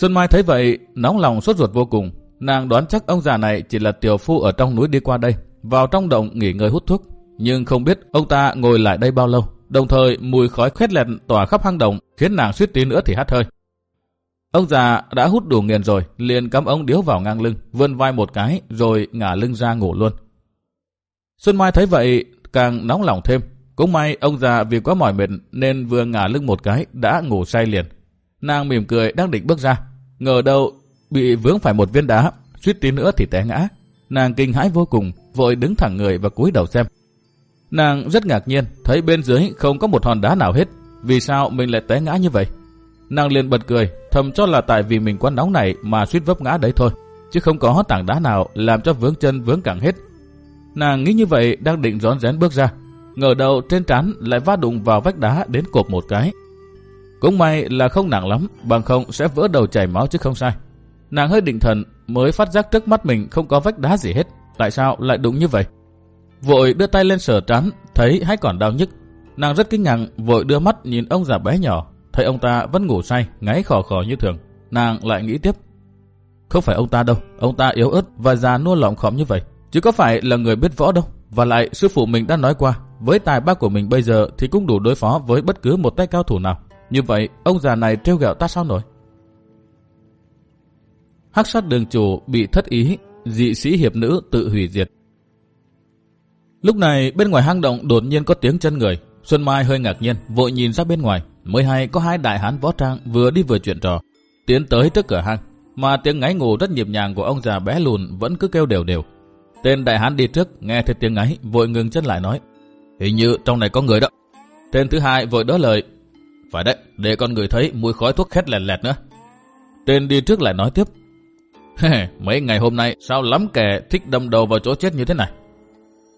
Xuân Mai thấy vậy, nóng lòng sốt ruột vô cùng. Nàng đoán chắc ông già này chỉ là tiểu phu ở trong núi đi qua đây, vào trong động nghỉ ngơi hút thuốc. Nhưng không biết ông ta ngồi lại đây bao lâu. Đồng thời mùi khói khét lẹt tỏa khắp hang động khiến nàng suýt tí nữa thì hắt hơi. Ông già đã hút đủ nghiền rồi, liền cắm ống điếu vào ngang lưng, vươn vai một cái rồi ngả lưng ra ngủ luôn. Xuân Mai thấy vậy càng nóng lòng thêm. Cũng may ông già vì quá mỏi mệt nên vừa ngả lưng một cái đã ngủ say liền. Nàng mỉm cười đang định bước ra. Ngờ đâu bị vướng phải một viên đá, suýt tí nữa thì té ngã. Nàng kinh hãi vô cùng, vội đứng thẳng người và cúi đầu xem. Nàng rất ngạc nhiên, thấy bên dưới không có một hòn đá nào hết. Vì sao mình lại té ngã như vậy? Nàng liền bật cười, thầm cho là tại vì mình quá nóng này mà suýt vấp ngã đấy thôi. Chứ không có tảng đá nào làm cho vướng chân vướng cẳng hết. Nàng nghĩ như vậy đang định rón rén bước ra. Ngờ đầu trên trán lại va đụng vào vách đá đến cột một cái. Cũng may là không nặng lắm, bằng không sẽ vỡ đầu chảy máu chứ không sai. Nàng hơi định thần mới phát giác trước mắt mình không có vách đá gì hết. Tại sao lại đụng như vậy? Vội đưa tay lên sờ trán, thấy hay còn đau nhức. Nàng rất kinh ngạc, vội đưa mắt nhìn ông già bé nhỏ, thấy ông ta vẫn ngủ say, ngáy khò khò như thường. Nàng lại nghĩ tiếp. Không phải ông ta đâu, ông ta yếu ớt và già nua lỏng khóm như vậy. Chứ có phải là người biết võ đâu. Và lại sư phụ mình đã nói qua, với tài ba của mình bây giờ thì cũng đủ đối phó với bất cứ một tay cao thủ nào. Như vậy, ông già này trêu ghẹo ta sao nổi? Hắc sát đường chủ bị thất ý, dị sĩ hiệp nữ tự hủy diệt. Lúc này bên ngoài hang động đột nhiên có tiếng chân người. Xuân Mai hơi ngạc nhiên, vội nhìn ra bên ngoài. Mới hay có hai đại hán võ trang vừa đi vừa chuyện trò. Tiến tới trước cửa hang, mà tiếng ngáy ngủ rất nhịp nhàng của ông già bé lùn vẫn cứ kêu đều đều. Tên đại hán đi trước, nghe thấy tiếng ấy vội ngừng chân lại nói. Hình như trong này có người đó. Tên thứ hai vội đỡ lời. Phải đấy, để con người thấy mùi khói thuốc khét lẹt lẹt nữa. Tên đi trước lại nói tiếp. Mấy ngày hôm nay sao lắm kẻ thích đâm đầu vào chỗ chết như thế này.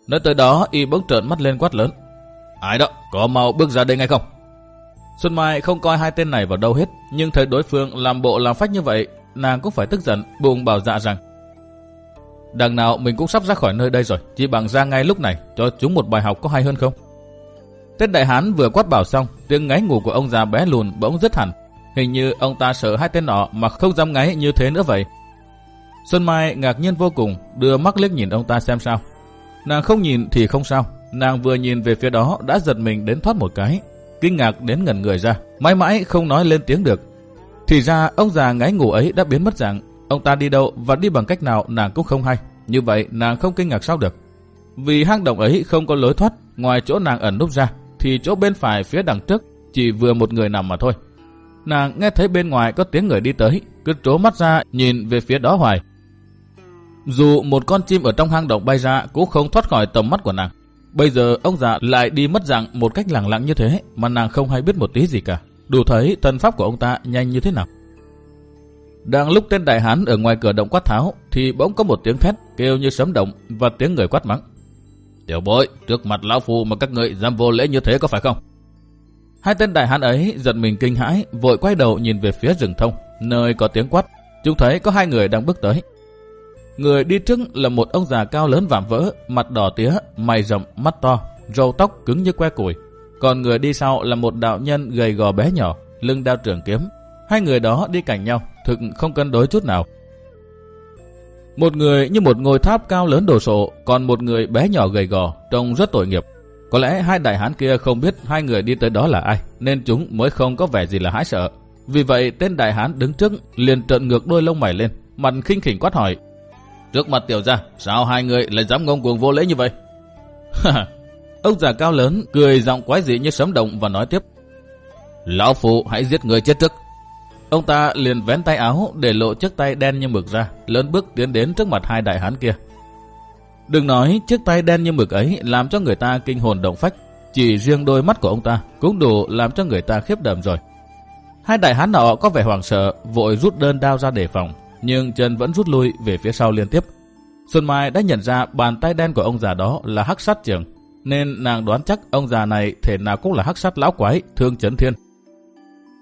Nói tới đó, y bỗng trợn mắt lên quát lớn. Ai đó, có mau bước ra đây ngay không? Xuân Mai không coi hai tên này vào đâu hết, nhưng thấy đối phương làm bộ làm phách như vậy, nàng cũng phải tức giận, buồn bảo dạ rằng Đằng nào mình cũng sắp ra khỏi nơi đây rồi, chỉ bằng ra ngay lúc này, cho chúng một bài học có hay hơn không? Tên đại hán vừa quát bảo xong, tiếng ngáy ngủ của ông già bé lùn bỗng dứt hẳn. Hình như ông ta sợ hai tên nọ mà không dám ngáy như thế nữa vậy. Xuân Mai ngạc nhiên vô cùng, đưa mắt liếc nhìn ông ta xem sao. Nàng không nhìn thì không sao, nàng vừa nhìn về phía đó đã giật mình đến thoát một cái, kinh ngạc đến ngẩn người ra, mãi mãi không nói lên tiếng được. Thì ra ông già ngáy ngủ ấy đã biến mất dạng, ông ta đi đâu và đi bằng cách nào nàng cũng không hay, như vậy nàng không kinh ngạc sao được. Vì hang động ấy không có lối thoát, ngoài chỗ nàng ẩn núp ra, thì chỗ bên phải phía đằng trước chỉ vừa một người nằm mà thôi. Nàng nghe thấy bên ngoài có tiếng người đi tới, cứ trố mắt ra nhìn về phía đó hoài, dù một con chim ở trong hang động bay ra cũng không thoát khỏi tầm mắt của nàng. Bây giờ ông già lại đi mất dạng một cách lặng lặng như thế mà nàng không hay biết một tí gì cả. Đủ thấy thần pháp của ông ta nhanh như thế nào. Đang lúc tên đại hán ở ngoài cửa động quát tháo thì bỗng có một tiếng thét kêu như sấm động và tiếng người quát mắng. Tiểu bối, trước mặt lão phù mà các người dám vô lễ như thế có phải không? Hai tên đại hán ấy giật mình kinh hãi, vội quay đầu nhìn về phía rừng thông, nơi có tiếng quát. Chúng thấy có hai người đang bước tới. Người đi trước là một ông già cao lớn vạm vỡ, mặt đỏ tía, mày rậm, mắt to, râu tóc cứng như que củi. Còn người đi sau là một đạo nhân gầy gò bé nhỏ, lưng đao trường kiếm. Hai người đó đi cạnh nhau, thực không cân đối chút nào. Một người như một ngôi tháp cao lớn đồ sộ, còn một người bé nhỏ gầy gò, trông rất tội nghiệp. Có lẽ hai đại hán kia không biết hai người đi tới đó là ai, nên chúng mới không có vẻ gì là hãi sợ. Vì vậy tên đại hán đứng trước liền trợn ngược đôi lông mày lên, mặt khinh khỉnh quát hỏi. Trước mặt tiểu gia, sao hai người lại dám ngông cuồng vô lễ như vậy? Ông già cao lớn cười giọng quái dị như sấm động và nói tiếp. Lão phụ hãy giết người chết trước. Ông ta liền vén tay áo để lộ chiếc tay đen như mực ra, lớn bước tiến đến trước mặt hai đại hán kia. Đừng nói chiếc tay đen như mực ấy làm cho người ta kinh hồn động phách, chỉ riêng đôi mắt của ông ta cũng đủ làm cho người ta khiếp đầm rồi. Hai đại hán nọ có vẻ hoảng sợ, vội rút đơn đao ra đề phòng, nhưng chân vẫn rút lui về phía sau liên tiếp. Xuân Mai đã nhận ra bàn tay đen của ông già đó là hắc sát trường, nên nàng đoán chắc ông già này thể nào cũng là hắc sát lão quái, thương chấn thiên.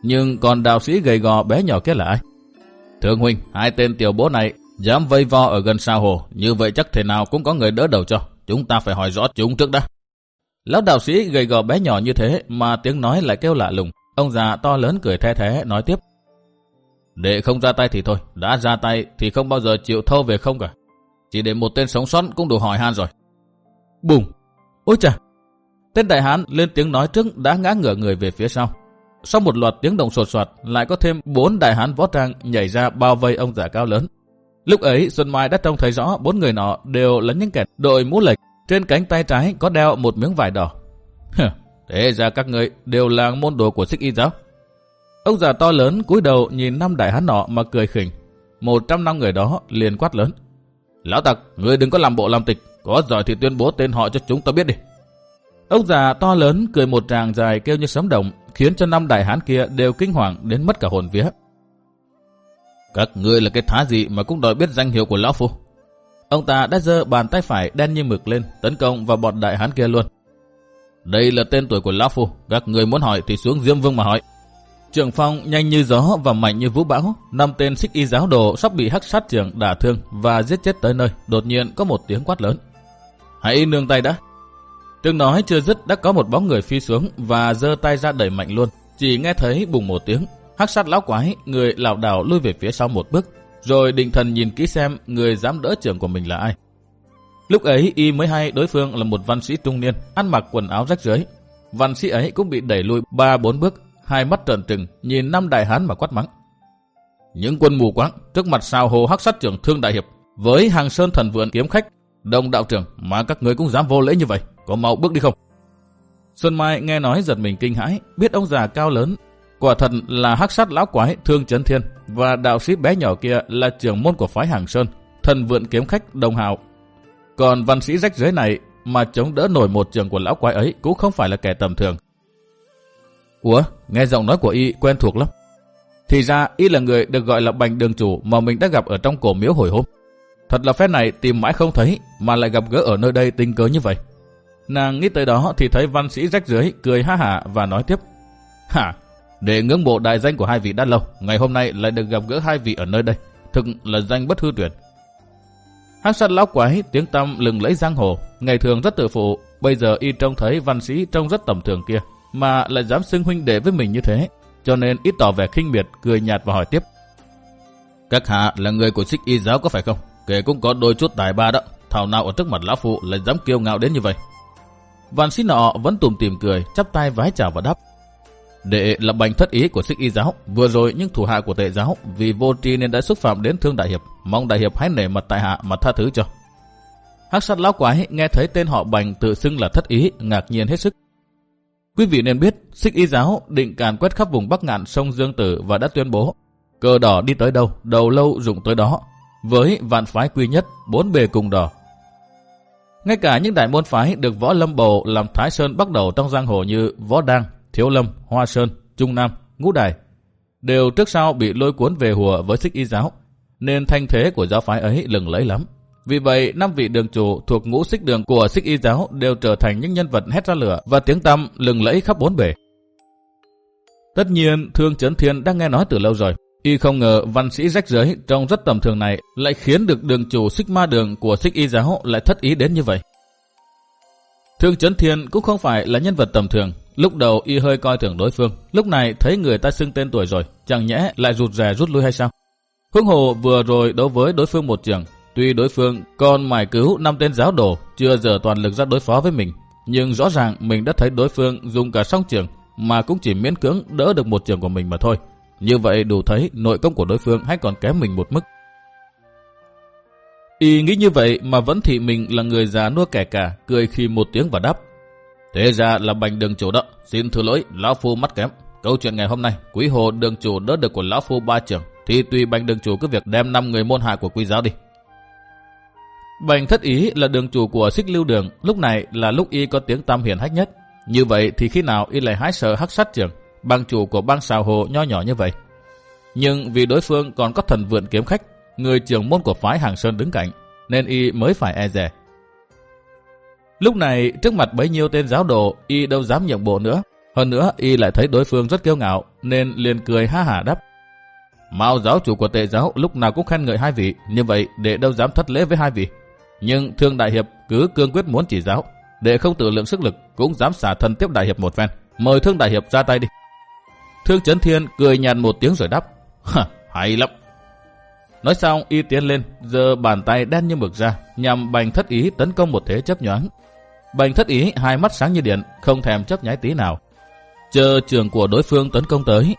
Nhưng còn đạo sĩ gầy gò bé nhỏ kia là ai? Thượng huynh, hai tên tiểu bố này dám vây vo ở gần sao hồ, như vậy chắc thế nào cũng có người đỡ đầu cho. Chúng ta phải hỏi rõ chúng trước đã. Lão đạo sĩ gầy gò bé nhỏ như thế mà tiếng nói lại kêu lạ lùng. Ông già to lớn cười the thế nói tiếp. Để không ra tay thì thôi, đã ra tay thì không bao giờ chịu thâu về không cả. Chỉ để một tên sống sót cũng đủ hỏi han rồi. Bùng! Ôi chà! Tên đại hán lên tiếng nói trước đã ngã ngửa người về phía sau. Sau một loạt tiếng động sột soạt, lại có thêm bốn đại hán võ trang nhảy ra bao vây ông già cao lớn. Lúc ấy, Xuân Mai đã trông thấy rõ bốn người nọ đều là những kẻ đội mũ lệch, trên cánh tay trái có đeo một miếng vải đỏ. Thế ra các người đều là môn đồ của xích y giáo. Ông già to lớn cúi đầu nhìn năm đại hán nọ mà cười khỉnh. Một trăm năm người đó liền quát lớn. Lão tặc, người đừng có làm bộ làm tịch, có giỏi thì tuyên bố tên họ cho chúng ta biết đi. Ông già to lớn cười một tràng dài kêu như sấm động, khiến cho năm đại hán kia đều kinh hoàng đến mất cả hồn vía. Các ngươi là cái thá gì mà cũng đòi biết danh hiệu của Lão Phu? Ông ta đã giơ bàn tay phải đen như mực lên, tấn công vào bọn đại hán kia luôn. Đây là tên tuổi của Lão Phu, các người muốn hỏi thì xuống Diêm Vương mà hỏi. Trường phong nhanh như gió và mạnh như vũ bão, năm tên xích y giáo đồ sắp bị hắc sát trưởng đả thương và giết chết tới nơi, đột nhiên có một tiếng quát lớn. Hãy nương tay đã. Tiếng nói chưa dứt đã có một bóng người phi xuống và giơ tay ra đẩy mạnh luôn, chỉ nghe thấy bùng một tiếng, hắc sát lão quái, người lảo đảo lui về phía sau một bước, rồi định thần nhìn kỹ xem người dám đỡ trưởng của mình là ai. Lúc ấy y mới hay đối phương là một văn sĩ trung niên, ăn mặc quần áo rách rưới. Văn sĩ ấy cũng bị đẩy lui ba bốn bước, hai mắt trợn trừng, nhìn năm đại hán mà quát mắng. Những quân mù quáng trước mặt sao hồ hắc sát trưởng thương đại hiệp với hàng sơn thần vượn kiếm khách đồng đạo trưởng mà các người cũng dám vô lễ như vậy có mau bước đi không xuân mai nghe nói giật mình kinh hãi biết ông già cao lớn quả thật là hắc sát lão quái thương chấn thiên và đạo sĩ bé nhỏ kia là trưởng môn của phái hàng sơn thần vượn kiếm khách đồng hào còn văn sĩ rách rưới này mà chống đỡ nổi một trường của lão quái ấy cũng không phải là kẻ tầm thường Ủa, nghe giọng nói của y quen thuộc lắm. Thì ra y là người được gọi là bành đường chủ mà mình đã gặp ở trong cổ miếu hồi hôm. Thật là phép này tìm mãi không thấy mà lại gặp gỡ ở nơi đây tình cớ như vậy. Nàng nghĩ tới đó thì thấy văn sĩ rách dưới cười ha hả và nói tiếp. Hả, để ngưỡng mộ đại danh của hai vị đã lâu, ngày hôm nay lại được gặp gỡ hai vị ở nơi đây. Thực là danh bất hư tuyển. Hắc sát lão quái tiếng tâm lừng lẫy giang hồ, ngày thường rất tự phụ, bây giờ y trông thấy văn sĩ trông rất tầm thường kia, mà lại dám xưng huynh đệ với mình như thế, cho nên ít tỏ vẻ khinh miệt, cười nhạt và hỏi tiếp. Các hạ là người của xích y giáo có phải không? Kể cũng có đôi chút tài ba đó, thảo nào ở trước mặt lão phụ lại dám kiêu ngạo đến như vậy vạn sĩ nọ vẫn tùm tìm cười, chắp tay vái chào và đáp. Đệ là bành thất ý của xích y giáo, vừa rồi những thủ hạ của tệ giáo vì vô tri nên đã xúc phạm đến thương đại hiệp, mong đại hiệp hãy nể mặt tại hạ mà tha thứ cho. Hắc sát lão quái nghe thấy tên họ bành tự xưng là thất ý, ngạc nhiên hết sức, Quý vị nên biết, xích y giáo định càn quét khắp vùng Bắc Ngạn sông Dương Tử và đã tuyên bố cờ đỏ đi tới đâu, đầu lâu dùng tới đó, với vạn phái quy nhất, bốn bề cùng đỏ. Ngay cả những đại môn phái được võ lâm bầu làm Thái Sơn bắt đầu trong giang hồ như Võ Đăng, Thiếu Lâm, Hoa Sơn, Trung Nam, Ngũ Đài, đều trước sau bị lôi cuốn về hùa với xích y giáo, nên thanh thế của giáo phái ấy lừng lẫy lắm. Vì vậy, năm vị đường chủ thuộc ngũ xích đường của xích y giáo đều trở thành những nhân vật hét ra lửa và tiếng tăm lừng lẫy khắp bốn bể. Tất nhiên, Thương Trấn Thiên đang nghe nói từ lâu rồi. Y không ngờ văn sĩ rách rưới trong rất tầm thường này lại khiến được đường chủ xích ma đường của xích y giáo lại thất ý đến như vậy. Thương Trấn Thiên cũng không phải là nhân vật tầm thường. Lúc đầu y hơi coi thường đối phương, lúc này thấy người ta xưng tên tuổi rồi, chẳng nhẽ lại rụt rè rút lui hay sao? Hương hồ vừa rồi đối với đối phương một trường, tuy đối phương còn mải cứu năm tên giáo đồ, chưa giờ toàn lực ra đối phó với mình, nhưng rõ ràng mình đã thấy đối phương dùng cả song trường mà cũng chỉ miễn cưỡng đỡ được một trường của mình mà thôi. Như vậy đủ thấy nội công của đối phương hay còn kém mình một mức. Y nghĩ như vậy mà vẫn thị mình là người già nua kẻ cả, cười khi một tiếng và đáp. Thế ra là bành đường chủ đó, xin thưa lỗi, Lão Phu mắt kém. Câu chuyện ngày hôm nay, quý hồ đường chủ đỡ được của Lão Phu ba trường, thì tùy bành đường chủ cứ việc đem năm người môn hạ của quý giáo đi. Bành thất ý là đường chủ của xích lưu đường, lúc này là lúc y có tiếng tam hiển hách nhất. Như vậy thì khi nào y lại hái sợ hắc sát trường, bang chủ của bang xào hồ nho nhỏ như vậy. Nhưng vì đối phương còn có thần vượn kiếm khách, người trưởng môn của phái Hàng Sơn đứng cạnh, nên y mới phải e dè. Lúc này, trước mặt bấy nhiêu tên giáo đồ, y đâu dám nhượng bộ nữa. Hơn nữa, y lại thấy đối phương rất kiêu ngạo, nên liền cười ha hả đáp. Mao giáo chủ của tệ giáo lúc nào cũng khen ngợi hai vị, như vậy để đâu dám thất lễ với hai vị. Nhưng thương đại hiệp cứ cương quyết muốn chỉ giáo, để không tự lượng sức lực cũng dám xả thân tiếp đại hiệp một phen. Mời thương đại hiệp ra tay đi. Thương Trấn Thiên cười nhạt một tiếng rồi đáp. hay lắm. Nói xong y tiến lên, giơ bàn tay đen như mực ra, nhằm bành thất ý tấn công một thế chấp nhoáng. Bành thất ý hai mắt sáng như điện, không thèm chấp nháy tí nào. Chờ trường của đối phương tấn công tới,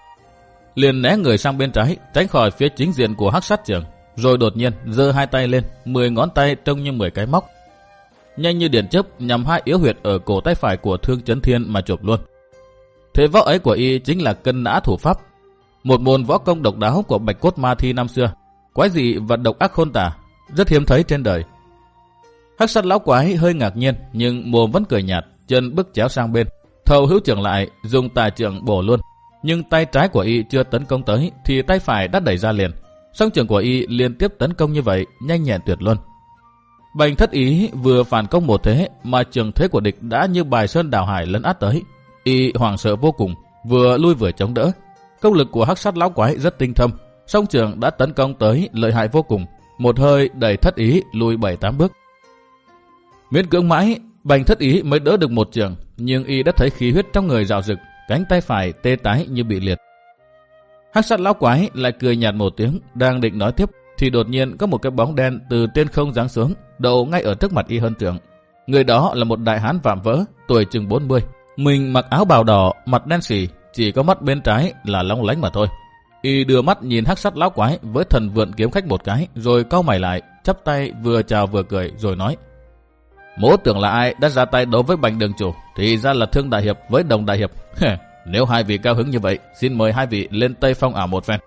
liền né người sang bên trái, tránh khỏi phía chính diện của hắc sát trường, rồi đột nhiên giơ hai tay lên, mười ngón tay trông như mười cái móc. Nhanh như điện chớp nhằm hai yếu huyệt ở cổ tay phải của Thương Chấn Thiên mà chụp luôn. Thế võ ấy của y chính là cân nã thủ pháp, một môn võ công độc đáo của Bạch Cốt Ma Thi năm xưa, quái dị và độc ác khôn tả, rất hiếm thấy trên đời. Hắc sát lão quái hơi ngạc nhiên, nhưng mồm vẫn cười nhạt, chân bước chéo sang bên, thầu hữu trưởng lại, dùng tài trưởng bổ luôn. Nhưng tay trái của y chưa tấn công tới, thì tay phải đã đẩy ra liền. Song trưởng của y liên tiếp tấn công như vậy, nhanh nhẹn tuyệt luôn. Bành thất ý vừa phản công một thế, mà trường thế của địch đã như bài sơn đảo hải lấn át tới. Y hoảng sợ vô cùng, vừa lui vừa chống đỡ. Công lực của hắc sát lão quái rất tinh thâm, song trường đã tấn công tới lợi hại vô cùng, một hơi đầy thất ý lùi bảy tám bước. Miễn cưỡng mãi, bành thất ý mới đỡ được một trường, nhưng y đã thấy khí huyết trong người rào rực, cánh tay phải tê tái như bị liệt. Hắc sát lão quái lại cười nhạt một tiếng, đang định nói tiếp, thì đột nhiên có một cái bóng đen từ trên không giáng xuống, đậu ngay ở trước mặt y hơn trường. Người đó là một đại hán vạm vỡ, tuổi chừng 40. Mình mặc áo bào đỏ, mặt đen xì, chỉ có mắt bên trái là long lánh mà thôi. Y đưa mắt nhìn hắc sắt lão quái với thần vượn kiếm khách một cái, rồi cau mày lại, chắp tay vừa chào vừa cười, rồi nói. Mỗ tưởng là ai đã ra tay đối với bành đường chủ, thì ra là thương đại hiệp với đồng đại hiệp. Nếu hai vị cao hứng như vậy, xin mời hai vị lên Tây Phong ảo một phen.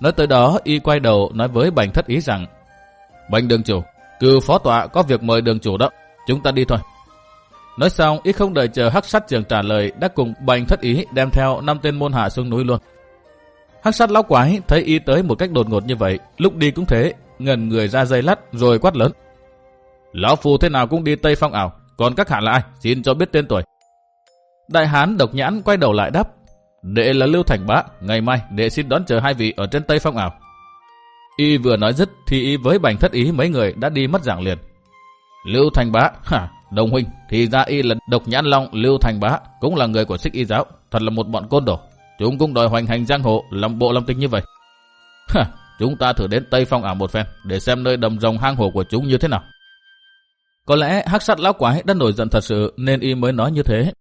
Nói tới đó, y quay đầu nói với bành thất ý rằng, Bành đường chủ, cư phó tọa có việc mời đường chủ đó, chúng ta đi thôi. Nói xong, y không đợi chờ hắc sát trường trả lời, đã cùng bành thất ý đem theo năm tên môn hạ xuống núi luôn. Hắc sát lão quái thấy y tới một cách đột ngột như vậy, lúc đi cũng thế, ngần người ra dây lắt rồi quát lớn. Lão phù thế nào cũng đi Tây Phong ảo, còn các hạ là ai? Xin cho biết tên tuổi. Đại hán độc nhãn quay đầu lại đáp. Đệ là Lưu Thành Bá, ngày mai đệ xin đón chờ hai vị ở trên Tây Phong ảo. Y vừa nói dứt thì y với bành thất ý mấy người đã đi mất dạng liền. Lưu Thành Bá, hả, đồng huynh, thì ra y là độc nhãn long Lưu Thành Bá, cũng là người của xích y giáo, thật là một bọn côn đồ. Chúng cũng đòi hoành hành giang hồ, làm bộ làm tính như vậy. Hả, chúng ta thử đến Tây Phong ảo một phen, để xem nơi đầm rồng hang hồ của chúng như thế nào. Có lẽ hắc sát lão quái đã nổi giận thật sự nên y mới nói như thế.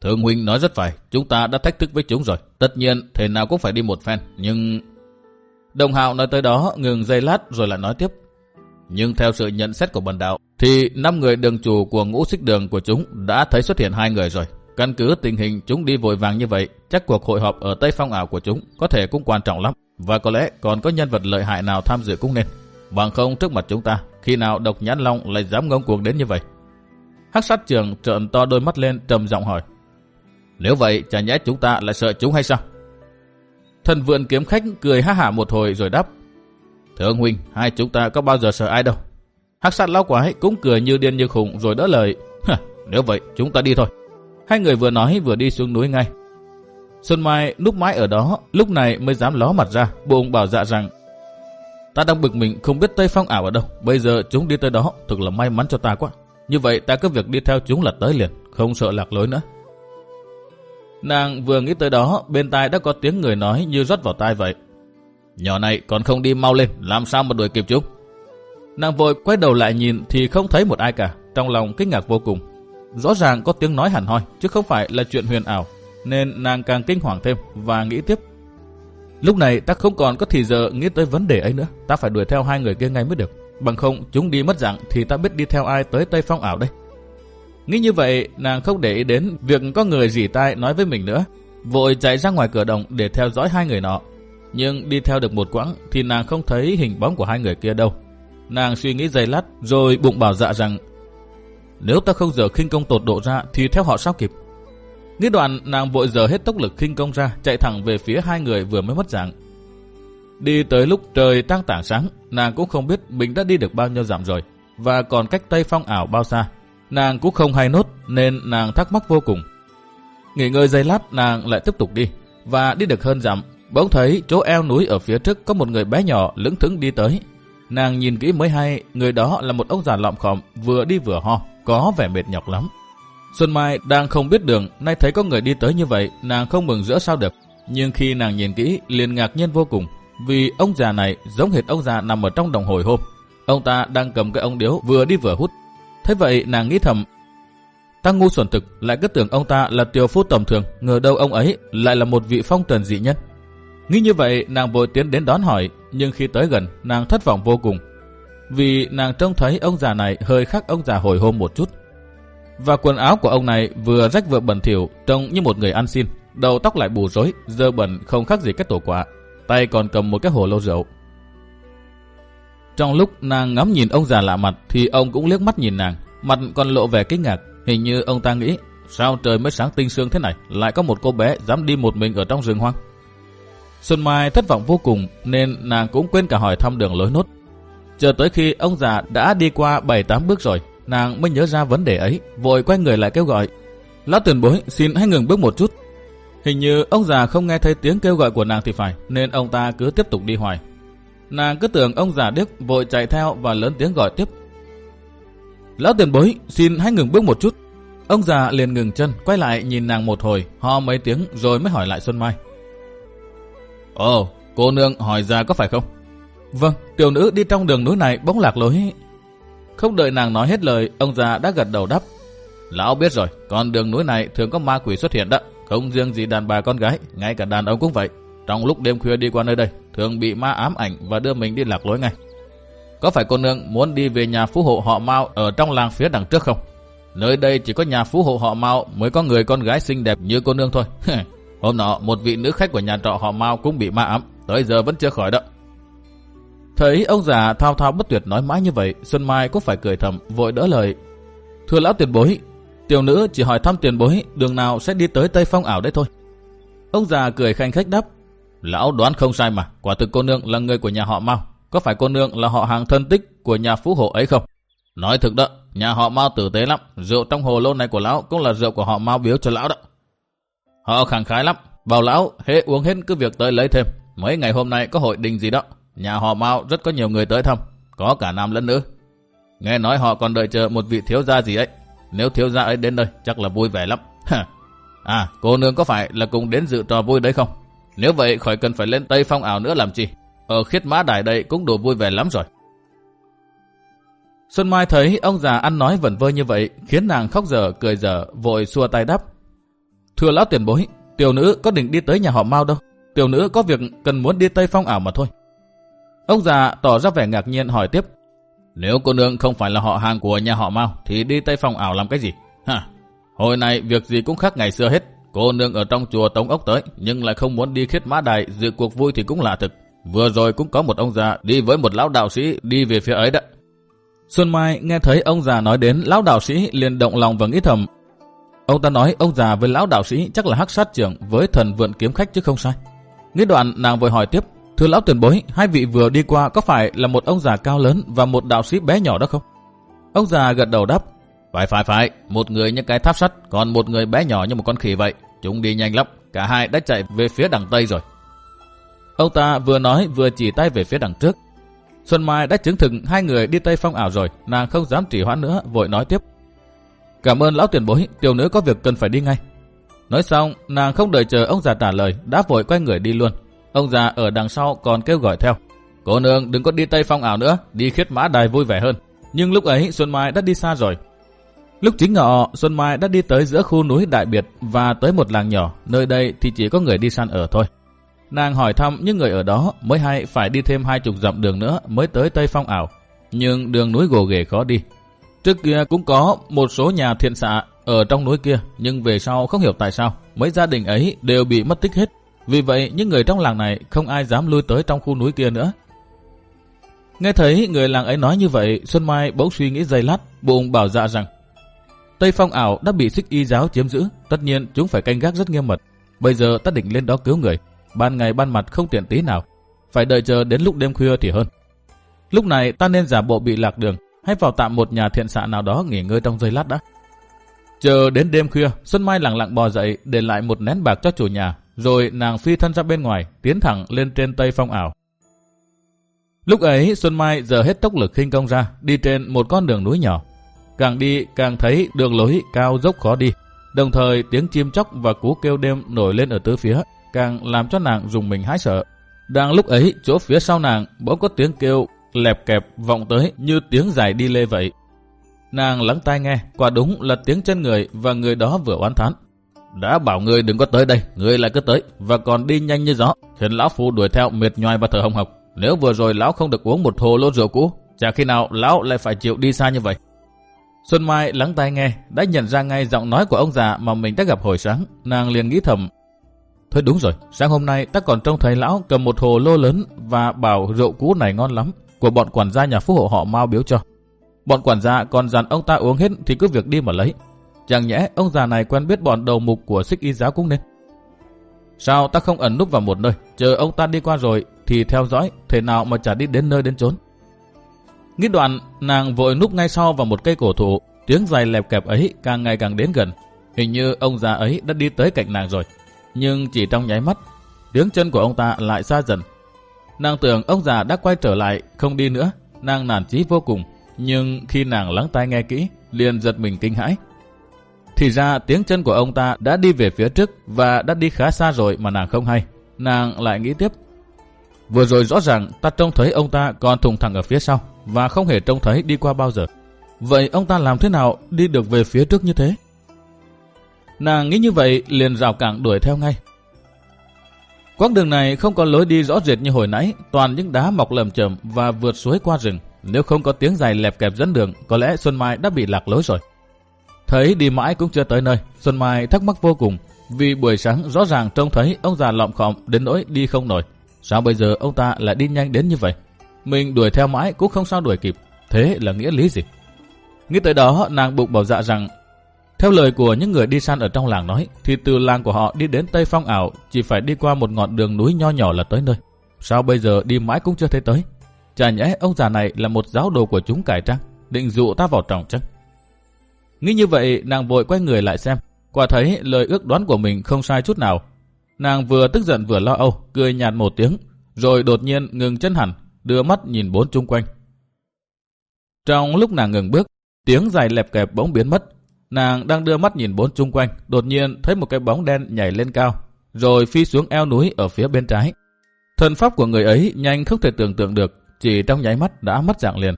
Thượng huynh nói rất phải, chúng ta đã thách thức với chúng rồi. Tất nhiên, thế nào cũng phải đi một phen, nhưng... Đồng hạo nói tới đó, ngừng giây lát rồi lại nói tiếp. Nhưng theo sự nhận xét của bần đạo, thì năm người đường chủ của ngũ xích đường của chúng đã thấy xuất hiện hai người rồi. Căn cứ tình hình chúng đi vội vàng như vậy, chắc cuộc hội họp ở Tây Phong ảo của chúng có thể cũng quan trọng lắm, và có lẽ còn có nhân vật lợi hại nào tham dự cũng nên. bằng không trước mặt chúng ta, khi nào độc nhãn long lại dám ngông cuồng đến như vậy. Hắc sát trường trợn to đôi mắt lên trầm giọng hỏi. Nếu vậy, chả nhẽ chúng ta lại sợ chúng hay sao? Thần vượn kiếm khách cười ha hả một hồi rồi đáp. Thưa ông huynh, hai chúng ta có bao giờ sợ ai đâu. Hắc sát lão quái cũng cười như điên như khùng rồi đỡ lời. Nếu vậy, chúng ta đi thôi. Hai người vừa nói vừa đi xuống núi ngay. Xuân Mai núp mãi ở đó, lúc này mới dám ló mặt ra, bụng bảo dạ rằng Ta đang bực mình không biết Tây Phong ảo ở đâu, bây giờ chúng đi tới đó, thực là may mắn cho ta quá. Như vậy ta cứ việc đi theo chúng là tới liền, không sợ lạc lối nữa. Nàng vừa nghĩ tới đó, bên tai đã có tiếng người nói như rót vào tai vậy. Nhỏ này còn không đi mau lên, làm sao mà đuổi kịp chúng? Nàng vội quay đầu lại nhìn thì không thấy một ai cả, trong lòng kinh ngạc vô cùng. Rõ ràng có tiếng nói hẳn hoi, chứ không phải là chuyện huyền ảo, nên nàng càng kinh hoàng thêm và nghĩ tiếp. Lúc này ta không còn có thì giờ nghĩ tới vấn đề ấy nữa, ta phải đuổi theo hai người kia ngay mới được. Bằng không chúng đi mất dạng thì ta biết đi theo ai tới Tây Phong ảo đây. Nghĩ như vậy, nàng không để ý đến việc có người dỉ tai nói với mình nữa. Vội chạy ra ngoài cửa đồng để theo dõi hai người nọ. Nhưng đi theo được một quãng thì nàng không thấy hình bóng của hai người kia đâu. Nàng suy nghĩ dày lát rồi bụng bảo dạ rằng nếu ta không dở khinh công tột độ ra thì theo họ sao kịp. Nghĩ đoạn nàng vội dở hết tốc lực khinh công ra chạy thẳng về phía hai người vừa mới mất dạng. Đi tới lúc trời tăng tảng sáng, nàng cũng không biết mình đã đi được bao nhiêu dặm rồi và còn cách Tây Phong ảo bao xa. Nàng cũng không hay nốt nên nàng thắc mắc vô cùng. Nghỉ ngơi giây lát nàng lại tiếp tục đi và đi được hơn dặm. Bỗng thấy chỗ eo núi ở phía trước có một người bé nhỏ lững thững đi tới. Nàng nhìn kỹ mới hay người đó là một ông già lọm khòm vừa đi vừa ho, có vẻ mệt nhọc lắm. Xuân Mai đang không biết đường, nay thấy có người đi tới như vậy, nàng không mừng rỡ sao được. Nhưng khi nàng nhìn kỹ, liền ngạc nhiên vô cùng, vì ông già này giống hệt ông già nằm ở trong đồng hồi hôm. Ông ta đang cầm cái ông điếu vừa đi vừa hút, Thế vậy nàng nghĩ thầm, ta ngu xuẩn thực lại cứ tưởng ông ta là tiểu phu tầm thường, ngờ đâu ông ấy lại là một vị phong trần dị nhân. Nghĩ như vậy nàng vội tiến đến đón hỏi, nhưng khi tới gần nàng thất vọng vô cùng. Vì nàng trông thấy ông già này hơi khác ông già hồi hôm một chút. Và quần áo của ông này vừa rách vừa bẩn thỉu, trông như một người ăn xin. Đầu tóc lại bù rối, dơ bẩn không khác gì cái tổ quả. Tay còn cầm một cái hồ lô rượu. Trong lúc nàng ngắm nhìn ông già lạ mặt thì ông cũng liếc mắt nhìn nàng, mặt còn lộ vẻ kinh ngạc. Hình như ông ta nghĩ, sao trời mới sáng tinh sương thế này, lại có một cô bé dám đi một mình ở trong rừng hoang. Xuân Mai thất vọng vô cùng nên nàng cũng quên cả hỏi thăm đường lối nốt. Chờ tới khi ông già đã đi qua 7-8 bước rồi, nàng mới nhớ ra vấn đề ấy, vội quay người lại kêu gọi. Lão tiền bối, xin hãy ngừng bước một chút. Hình như ông già không nghe thấy tiếng kêu gọi của nàng thì phải, nên ông ta cứ tiếp tục đi hoài. Nàng cứ tưởng ông già điếc vội chạy theo và lớn tiếng gọi tiếp. Lão tiền bối, xin hãy ngừng bước một chút. Ông già liền ngừng chân, quay lại nhìn nàng một hồi, ho mấy tiếng rồi mới hỏi lại Xuân Mai. Ồ, cô nương hỏi ra có phải không? Vâng, tiểu nữ đi trong đường núi này bỗng lạc lối. Không đợi nàng nói hết lời, ông già đã gật đầu đáp. Lão biết rồi, con đường núi này thường có ma quỷ xuất hiện đó. Không riêng gì đàn bà con gái, ngay cả đàn ông cũng vậy. Trong lúc đêm khuya đi qua nơi đây, thường bị ma ám ảnh và đưa mình đi lạc lối ngay. Có phải cô nương muốn đi về nhà phú hộ họ Mao ở trong làng phía đằng trước không? Nơi đây chỉ có nhà phú hộ họ Mao mới có người con gái xinh đẹp như cô nương thôi. Hôm nọ, một vị nữ khách của nhà trọ họ Mao cũng bị ma ám, tới giờ vẫn chưa khỏi đó. Thấy ông già thao thao bất tuyệt nói mãi như vậy, Xuân Mai cũng phải cười thầm, vội đỡ lời. Thưa lão tiền bối, tiểu nữ chỉ hỏi thăm tiền bối, đường nào sẽ đi tới Tây Phong ảo đấy thôi. Ông già cười khanh khách đáp, Lão đoán không sai mà, quả thực cô nương là người của nhà họ Mao. Có phải cô nương là họ hàng thân tích của nhà phú hộ ấy không? Nói thực đó, nhà họ Mao tử tế lắm. Rượu trong hồ lô này của lão cũng là rượu của họ Mao biếu cho lão đó. Họ khẳng khái lắm. Bảo lão, hễ uống hết cứ việc tới lấy thêm. Mấy ngày hôm nay có hội đình gì đó. Nhà họ Mao rất có nhiều người tới thăm. Có cả nam lẫn nữ. Nghe nói họ còn đợi chờ một vị thiếu gia gì ấy. Nếu thiếu gia ấy đến đây chắc là vui vẻ lắm. à, cô nương có phải là cùng đến dự trò vui đấy không? Nếu vậy khỏi cần phải lên Tây Phong ảo nữa làm chi. Ở khiết mã đài đây cũng đủ vui vẻ lắm rồi. Xuân Mai thấy ông già ăn nói vẩn vơ như vậy, khiến nàng khóc dở, cười dở, vội xua tay đáp. Thưa lão tiền bối, tiểu nữ có định đi tới nhà họ Mao đâu. Tiểu nữ có việc cần muốn đi Tây Phong ảo mà thôi. Ông già tỏ ra vẻ ngạc nhiên hỏi tiếp. Nếu cô nương không phải là họ hàng của nhà họ Mao, thì đi Tây Phong ảo làm cái gì? Hả? Hồi này việc gì cũng khác ngày xưa hết. Cô nương ở trong chùa Tống Ốc tới, nhưng lại không muốn đi khiết mã đài dự cuộc vui thì cũng lạ thực. Vừa rồi cũng có một ông già đi với một lão đạo sĩ đi về phía ấy đó. Xuân Mai nghe thấy ông già nói đến lão đạo sĩ liền động lòng và nghĩ thầm. Ông ta nói ông già với lão đạo sĩ chắc là hắc sát trưởng với thần vượn kiếm khách chứ không sai. Nghĩ đoạn nàng vội hỏi tiếp, thưa lão tiền bối, hai vị vừa đi qua có phải là một ông già cao lớn và một đạo sĩ bé nhỏ đó không? Ông già gật đầu đáp, phải phải phải, một người như cái tháp sắt, còn một người bé nhỏ như một con khỉ vậy. Chúng đi nhanh lắm, cả hai đã chạy về phía đằng Tây rồi. Ông ta vừa nói vừa chỉ tay về phía đằng trước. Xuân Mai đã chứng thực hai người đi Tây Phong ảo rồi, nàng không dám trì hoãn nữa, vội nói tiếp. Cảm ơn lão tiền bối, tiểu nữ có việc cần phải đi ngay. Nói xong, nàng không đợi chờ ông già trả lời, đã vội quay người đi luôn. Ông già ở đằng sau còn kêu gọi theo. Cô nương đừng có đi Tây Phong ảo nữa, đi khiết mã đài vui vẻ hơn. Nhưng lúc ấy Xuân Mai đã đi xa rồi. Lúc chính ngọ, Xuân Mai đã đi tới giữa khu núi Đại Biệt và tới một làng nhỏ, nơi đây thì chỉ có người đi săn ở thôi. Nàng hỏi thăm những người ở đó mới hay phải đi thêm hai chục dặm đường nữa mới tới Tây Phong ảo. Nhưng đường núi gồ ghề khó đi. Trước kia cũng có một số nhà thiện xạ ở trong núi kia, nhưng về sau không hiểu tại sao, mấy gia đình ấy đều bị mất tích hết. Vì vậy, những người trong làng này không ai dám lui tới trong khu núi kia nữa. Nghe thấy người làng ấy nói như vậy, Xuân Mai bỗng suy nghĩ giây lát, bụng bảo dạ rằng Tây Phong ảo đã bị xích y giáo chiếm giữ, tất nhiên chúng phải canh gác rất nghiêm mật. Bây giờ ta định lên đó cứu người, ban ngày ban mặt không tiện tí nào, phải đợi chờ đến lúc đêm khuya thì hơn. Lúc này ta nên giả bộ bị lạc đường, hay vào tạm một nhà thiện xạ nào đó nghỉ ngơi trong giây lát đã. Chờ đến đêm khuya, Xuân Mai lặng lặng bò dậy để lại một nén bạc cho chủ nhà, rồi nàng phi thân ra bên ngoài, tiến thẳng lên trên Tây Phong ảo. Lúc ấy Xuân Mai giờ hết tốc lực khinh công ra, đi trên một con đường núi nhỏ. Càng đi càng thấy đường lối cao dốc khó đi, đồng thời tiếng chim chóc và cú kêu đêm nổi lên ở tứ phía, càng làm cho nàng dùng mình hái sợ. Đang lúc ấy, chỗ phía sau nàng bỗng có tiếng kêu lẹp kẹp vọng tới như tiếng dài đi lê vậy. Nàng lắng tai nghe, quả đúng là tiếng chân người và người đó vừa oán thán. Đã bảo người đừng có tới đây, người lại cứ tới, và còn đi nhanh như gió, khiến lão phu đuổi theo mệt nhoài và thở hồng hộc. Nếu vừa rồi lão không được uống một hồ lô rượu cũ, chả khi nào lão lại phải chịu đi xa như vậy. Xuân Mai lắng tai nghe, đã nhận ra ngay giọng nói của ông già mà mình đã gặp hồi sáng, nàng liền nghĩ thầm. Thôi đúng rồi, sáng hôm nay ta còn trông thấy lão cầm một hồ lô lớn và bảo rượu cũ này ngon lắm, của bọn quản gia nhà phú hộ họ mau biếu cho. Bọn quản gia còn dặn ông ta uống hết thì cứ việc đi mà lấy. Chẳng nhẽ ông già này quen biết bọn đầu mục của xích y giáo cũng nên. Sao ta không ẩn núp vào một nơi, chờ ông ta đi qua rồi thì theo dõi, thế nào mà chả đi đến nơi đến chốn. Nghĩ đoạn, nàng vội núp ngay sau vào một cây cổ thụ, tiếng dài lẹp kẹp ấy càng ngày càng đến gần. Hình như ông già ấy đã đi tới cạnh nàng rồi. Nhưng chỉ trong nháy mắt, tiếng chân của ông ta lại xa dần. Nàng tưởng ông già đã quay trở lại, không đi nữa. Nàng nản chí vô cùng. Nhưng khi nàng lắng tai nghe kỹ, liền giật mình kinh hãi. Thì ra tiếng chân của ông ta đã đi về phía trước và đã đi khá xa rồi mà nàng không hay. Nàng lại nghĩ tiếp. Vừa rồi rõ ràng ta trông thấy ông ta còn thùng thẳng ở phía sau và không hề trông thấy đi qua bao giờ. Vậy ông ta làm thế nào đi được về phía trước như thế? Nàng nghĩ như vậy liền rào cảng đuổi theo ngay. Quãng đường này không có lối đi rõ rệt như hồi nãy, toàn những đá mọc lầm chầm và vượt suối qua rừng. Nếu không có tiếng dài lẹp kẹp dẫn đường, có lẽ Xuân Mai đã bị lạc lối rồi. Thấy đi mãi cũng chưa tới nơi, Xuân Mai thắc mắc vô cùng, vì buổi sáng rõ ràng trông thấy ông già lọm khọm đến nỗi đi không nổi. Sao bây giờ ông ta lại đi nhanh đến như vậy? Mình đuổi theo mãi cũng không sao đuổi kịp. Thế là nghĩa lý gì? Nghĩ tới đó, nàng bụng bảo dạ rằng theo lời của những người đi săn ở trong làng nói, thì từ làng của họ đi đến Tây Phong ảo chỉ phải đi qua một ngọn đường núi nho nhỏ là tới nơi. Sao bây giờ đi mãi cũng chưa thấy tới? Chả nhẽ ông già này là một giáo đồ của chúng cải trang, định dụ ta vào trọng chắc. Nghĩ như vậy, nàng vội quay người lại xem. Quả thấy lời ước đoán của mình không sai chút nào. Nàng vừa tức giận vừa lo âu, cười nhạt một tiếng, rồi đột nhiên ngừng chân hẳn, đưa mắt nhìn bốn chung quanh. Trong lúc nàng ngừng bước, tiếng dài lẹp kẹp bỗng biến mất. Nàng đang đưa mắt nhìn bốn chung quanh, đột nhiên thấy một cái bóng đen nhảy lên cao, rồi phi xuống eo núi ở phía bên trái. Thần pháp của người ấy nhanh không thể tưởng tượng được, chỉ trong nháy mắt đã mất dạng liền.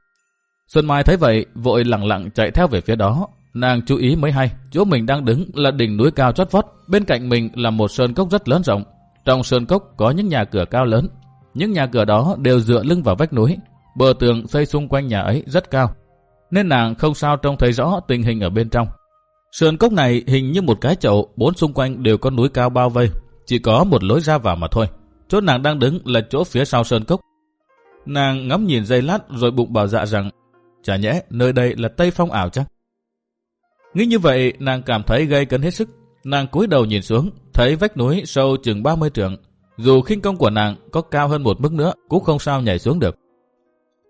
Xuân Mai thấy vậy, vội lặng lặng chạy theo về phía đó. Nàng chú ý mới hay, chỗ mình đang đứng là đỉnh núi cao chót vót, bên cạnh mình là một sơn cốc rất lớn rộng. Trong sơn cốc có những nhà cửa cao lớn, những nhà cửa đó đều dựa lưng vào vách núi. Bờ tường xây xung quanh nhà ấy rất cao. Nên nàng không sao trông thấy rõ tình hình ở bên trong. Sơn cốc này hình như một cái chậu, bốn xung quanh đều có núi cao bao vây. Chỉ có một lối ra vào mà thôi. chỗ nàng đang đứng là chỗ phía sau sơn cốc. Nàng ngắm nhìn dây lát rồi bụng bảo dạ rằng, chả nhẽ nơi đây là Tây Phong ảo chắc. Nghĩ như vậy, nàng cảm thấy gây cấn hết sức. Nàng cúi đầu nhìn xuống, thấy vách núi sâu chừng 30 trượng. Dù khinh công của nàng có cao hơn một mức nữa, cũng không sao nhảy xuống được.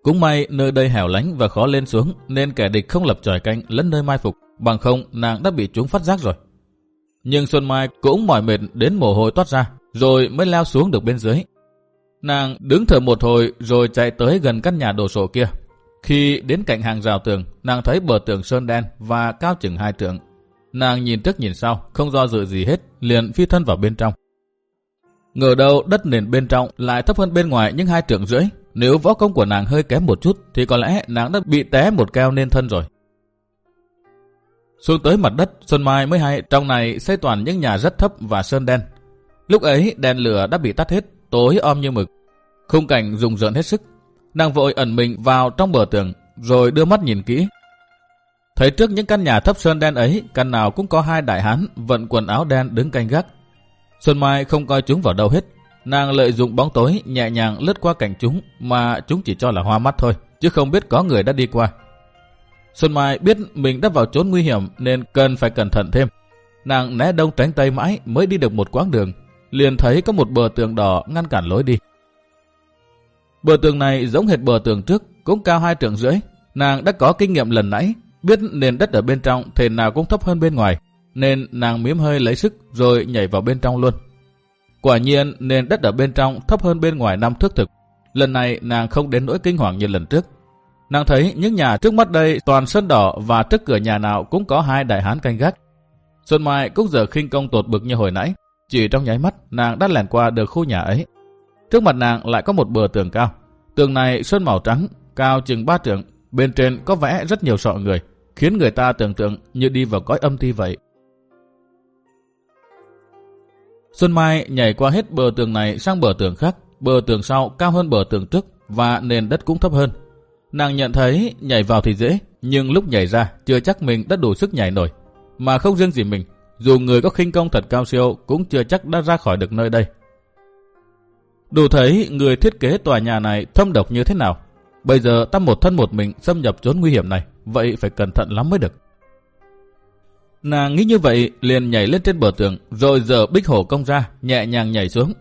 Cũng may nơi đây hẻo lánh và khó lên xuống, nên kẻ địch không lập tròi canh lẫn nơi mai phục, bằng không nàng đã bị chúng phát giác rồi. Nhưng Xuân Mai cũng mỏi mệt đến mồ hôi toát ra, rồi mới leo xuống được bên dưới. Nàng đứng thở một hồi rồi chạy tới gần căn nhà đồ sộ kia. Khi đến cạnh hàng rào tường, nàng thấy bờ tường sơn đen và cao chừng hai trượng. Nàng nhìn trước nhìn sau, không do dự gì hết, liền phi thân vào bên trong. Ngờ đâu đất nền bên trong lại thấp hơn bên ngoài những hai trượng rưỡi. Nếu võ công của nàng hơi kém một chút thì có lẽ nàng đã bị té một keo nên thân rồi. Xuống tới mặt đất, Xuân Mai mới hay trong này xây toàn những nhà rất thấp và sơn đen. Lúc ấy đèn lửa đã bị tắt hết, tối om như mực. Khung cảnh rùng rợn hết sức. Nàng vội ẩn mình vào trong bờ tường, rồi đưa mắt nhìn kỹ. Thấy trước những căn nhà thấp sơn đen ấy, căn nào cũng có hai đại hán vận quần áo đen đứng canh gác. Xuân Mai không coi chúng vào đâu hết. Nàng lợi dụng bóng tối nhẹ nhàng lướt qua cảnh chúng mà chúng chỉ cho là hoa mắt thôi, chứ không biết có người đã đi qua. Xuân Mai biết mình đã vào chốn nguy hiểm nên cần phải cẩn thận thêm. Nàng né đông tránh tây mãi mới đi được một quãng đường, liền thấy có một bờ tường đỏ ngăn cản lối đi. Bờ tường này giống hệt bờ tường trước, cũng cao hai trượng rưỡi. Nàng đã có kinh nghiệm lần nãy, biết nền đất ở bên trong thể nào cũng thấp hơn bên ngoài, nên nàng miếm hơi lấy sức rồi nhảy vào bên trong luôn. Quả nhiên nền đất ở bên trong thấp hơn bên ngoài năm thước thực. Lần này nàng không đến nỗi kinh hoàng như lần trước. Nàng thấy những nhà trước mắt đây toàn sơn đỏ và trước cửa nhà nào cũng có hai đại hán canh gác. Xuân Mai cũng giờ khinh công tột bực như hồi nãy. Chỉ trong nháy mắt, nàng đã lẻn qua được khu nhà ấy. Trước mặt nàng lại có một bờ tường cao. Tường này sơn màu trắng, cao chừng ba trượng. Bên trên có vẽ rất nhiều sọ người, khiến người ta tưởng tượng như đi vào cõi âm ti vậy. Xuân Mai nhảy qua hết bờ tường này sang bờ tường khác. Bờ tường sau cao hơn bờ tường trước và nền đất cũng thấp hơn. Nàng nhận thấy nhảy vào thì dễ, nhưng lúc nhảy ra chưa chắc mình đã đủ sức nhảy nổi. Mà không riêng gì mình, dù người có khinh công thật cao siêu cũng chưa chắc đã ra khỏi được nơi đây. Đủ thấy người thiết kế tòa nhà này thâm độc như thế nào. Bây giờ ta một thân một mình xâm nhập chốn nguy hiểm này, vậy phải cẩn thận lắm mới được. Nàng nghĩ như vậy liền nhảy lên trên bờ tường rồi giờ bích hổ công ra nhẹ nhàng nhảy xuống.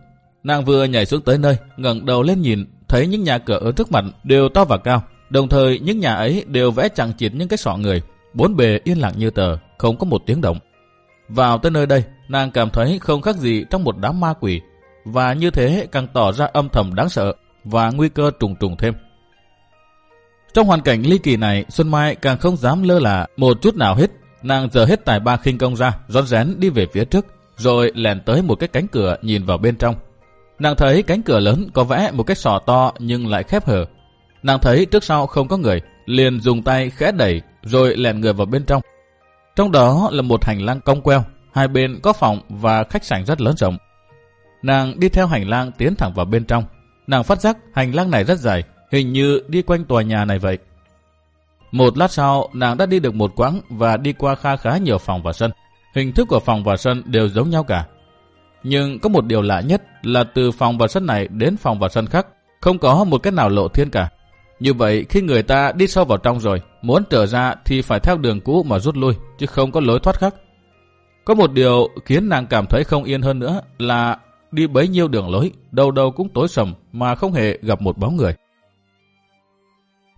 Nàng vừa nhảy xuống tới nơi ngẩng đầu lên nhìn thấy những nhà cửa ở trước mặt đều to và cao. Đồng thời những nhà ấy đều vẽ chẳng chịt những cái sọ người, bốn bề yên lặng như tờ, không có một tiếng động. Vào tới nơi đây, nàng cảm thấy không khác gì trong một đám ma quỷ, và như thế càng tỏ ra âm thầm đáng sợ và nguy cơ trùng trùng thêm. Trong hoàn cảnh ly kỳ này, Xuân Mai càng không dám lơ là một chút nào hết. Nàng giờ hết tài ba khinh công ra, rón rén đi về phía trước, rồi lèn tới một cái cánh cửa nhìn vào bên trong. Nàng thấy cánh cửa lớn có vẽ một cái sò to nhưng lại khép hờ, Nàng thấy trước sau không có người, liền dùng tay khẽ đẩy rồi lèn người vào bên trong. Trong đó là một hành lang cong queo, hai bên có phòng và khách sảnh rất lớn rộng. Nàng đi theo hành lang tiến thẳng vào bên trong. Nàng phát giác hành lang này rất dài, hình như đi quanh tòa nhà này vậy. Một lát sau, nàng đã đi được một quãng và đi qua kha khá nhiều phòng và sân. Hình thức của phòng và sân đều giống nhau cả. Nhưng có một điều lạ nhất là từ phòng và sân này đến phòng và sân khác, không có một cái nào lộ thiên cả. Như vậy khi người ta đi sâu vào trong rồi, muốn trở ra thì phải theo đường cũ mà rút lui, chứ không có lối thoát khác. Có một điều khiến nàng cảm thấy không yên hơn nữa là đi bấy nhiêu đường lối, đầu đầu cũng tối sầm mà không hề gặp một bóng người.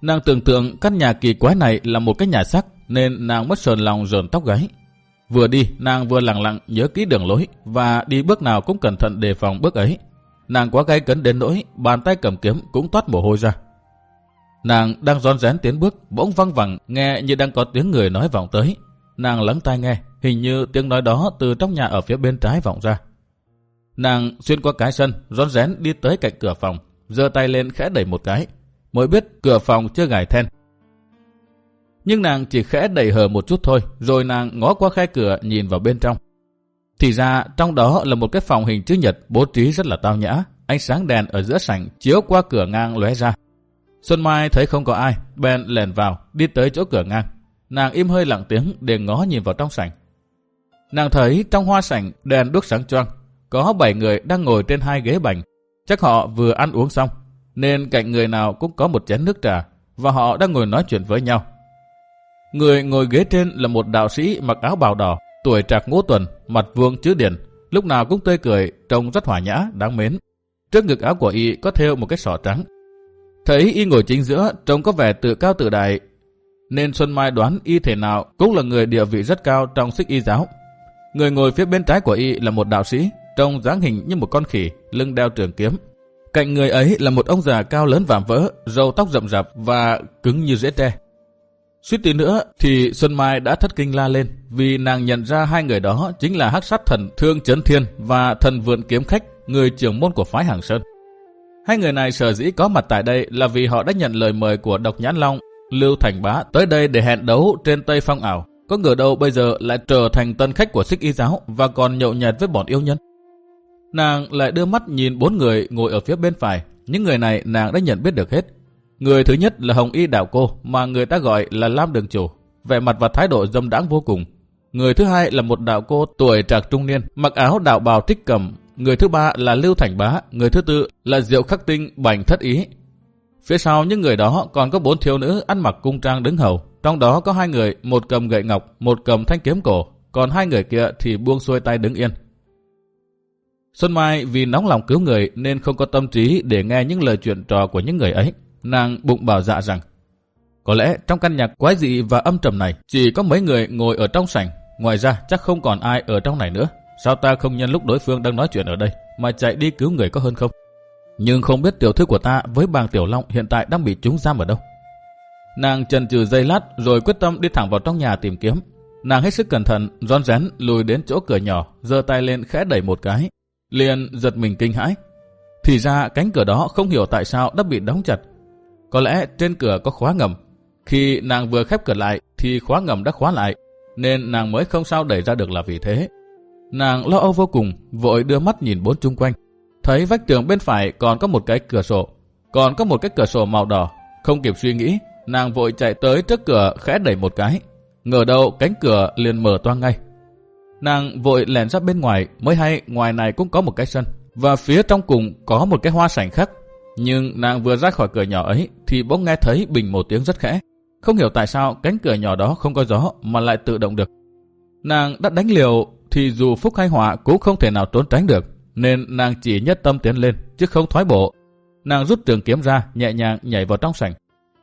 Nàng tưởng tượng căn nhà kỳ quái này là một cái nhà sắc nên nàng mất sờn lòng rờn tóc gáy. Vừa đi, nàng vừa lặng lặng nhớ kỹ đường lối và đi bước nào cũng cẩn thận đề phòng bước ấy. Nàng quá gay cấn đến nỗi bàn tay cầm kiếm cũng toát mồ hôi ra. Nàng đang rón rén tiến bước, bỗng văng vẳng, nghe như đang có tiếng người nói vọng tới. Nàng lắng tai nghe, hình như tiếng nói đó từ trong nhà ở phía bên trái vọng ra. Nàng xuyên qua cái sân, rón rén đi tới cạnh cửa phòng, giơ tay lên khẽ đẩy một cái, mới biết cửa phòng chưa gài then. Nhưng nàng chỉ khẽ đẩy hờ một chút thôi, rồi nàng ngó qua khe cửa nhìn vào bên trong. Thì ra trong đó là một cái phòng hình chữ nhật bố trí rất là tao nhã, ánh sáng đèn ở giữa sảnh chiếu qua cửa ngang lóe ra. Xuân Mai thấy không có ai, bèn lèn vào, đi tới chỗ cửa ngang. Nàng im hơi lặng tiếng để ngó nhìn vào trong sảnh. Nàng thấy trong hoa sảnh đèn đuốc sáng choang, có bảy người đang ngồi trên hai ghế bành. Chắc họ vừa ăn uống xong, nên cạnh người nào cũng có một chén nước trà, và họ đang ngồi nói chuyện với nhau. Người ngồi ghế trên là một đạo sĩ mặc áo bào đỏ, tuổi trạc ngũ tuần, mặt vuông chữ điển, lúc nào cũng tươi cười, trông rất hòa nhã, đáng mến. Trước ngực áo của y có thêu một cái sọ trắng. Thấy y ngồi chính giữa, trông có vẻ tự cao tự đại, nên Xuân Mai đoán y thể nào cũng là người địa vị rất cao trong xích y giáo. Người ngồi phía bên trái của y là một đạo sĩ, trông dáng hình như một con khỉ, lưng đeo trường kiếm. Cạnh người ấy là một ông già cao lớn vạm vỡ, râu tóc rậm rạp và cứng như rễ tre. Suýt tí nữa thì Xuân Mai đã thất kinh la lên vì nàng nhận ra hai người đó chính là hắc sát thần Thương Chấn Thiên và thần vượn kiếm khách, người trưởng môn của phái Hàng Sơn. Hai người này sở dĩ có mặt tại đây là vì họ đã nhận lời mời của Độc Nhãn Long, Lưu Thành Bá tới đây để hẹn đấu trên Tây Phong ảo. Có ngờ đâu bây giờ lại trở thành tân khách của xích y giáo và còn nhậu nhẹt với bọn yêu nhân. Nàng lại đưa mắt nhìn bốn người ngồi ở phía bên phải. Những người này nàng đã nhận biết được hết. Người thứ nhất là Hồng Y Đạo Cô mà người ta gọi là Lam Đường Chủ. Vẻ mặt và thái độ dâm đãng vô cùng. Người thứ hai là một đạo cô tuổi trạc trung niên, mặc áo đạo bào trích cầm. Người thứ ba là Lưu Thành Bá. Người thứ tư là Diệu Khắc Tinh Bành Thất Ý. Phía sau những người đó còn có bốn thiếu nữ ăn mặc cung trang đứng hầu. Trong đó có hai người, một cầm gậy ngọc, một cầm thanh kiếm cổ, còn hai người kia thì buông xuôi tay đứng yên. Xuân Mai vì nóng lòng cứu người nên không có tâm trí để nghe những lời chuyện trò của những người ấy. Nàng bụng bảo dạ rằng, có lẽ trong căn nhà quái dị và âm trầm này chỉ có mấy người ngồi ở trong sảnh, ngoài ra chắc không còn ai ở trong này nữa. Sao ta không nhân lúc đối phương đang nói chuyện ở đây mà chạy đi cứu người có hơn không? Nhưng không biết tiểu thư của ta với bàng tiểu long hiện tại đang bị chúng giam ở đâu. Nàng chần chừ dây lát rồi quyết tâm đi thẳng vào trong nhà tìm kiếm. Nàng hết sức cẩn thận, rón rén lùi đến chỗ cửa nhỏ, giơ tay lên khẽ đẩy một cái. Liền giật mình kinh hãi. Thì ra cánh cửa đó không hiểu tại sao đã bị đóng chặt. Có lẽ trên cửa có khóa ngầm. Khi nàng vừa khép cửa lại thì khóa ngầm đã khóa lại, nên nàng mới không sao đẩy ra được là vì thế. Nàng lo âu vô cùng, vội đưa mắt nhìn bốn chung quanh. Thấy vách tường bên phải còn có một cái cửa sổ, còn có một cái cửa sổ màu đỏ. Không kịp suy nghĩ, nàng vội chạy tới trước cửa khẽ đẩy một cái. Ngờ đâu cánh cửa liền mở toang ngay. Nàng vội lèn ra bên ngoài mới hay ngoài này cũng có một cái sân. Và phía trong cùng có một cái hoa sảnh khác. Nhưng nàng vừa ra khỏi cửa nhỏ ấy thì bỗng nghe thấy bình một tiếng rất khẽ. Không hiểu tại sao cánh cửa nhỏ đó không có gió mà lại tự động được. Nàng đã đánh liều thì dù phúc hay họa cũng không thể nào trốn tránh được nên nàng chỉ nhất tâm tiến lên, chứ không thoái bộ. Nàng rút trường kiếm ra, nhẹ nhàng nhảy vào trong sảnh.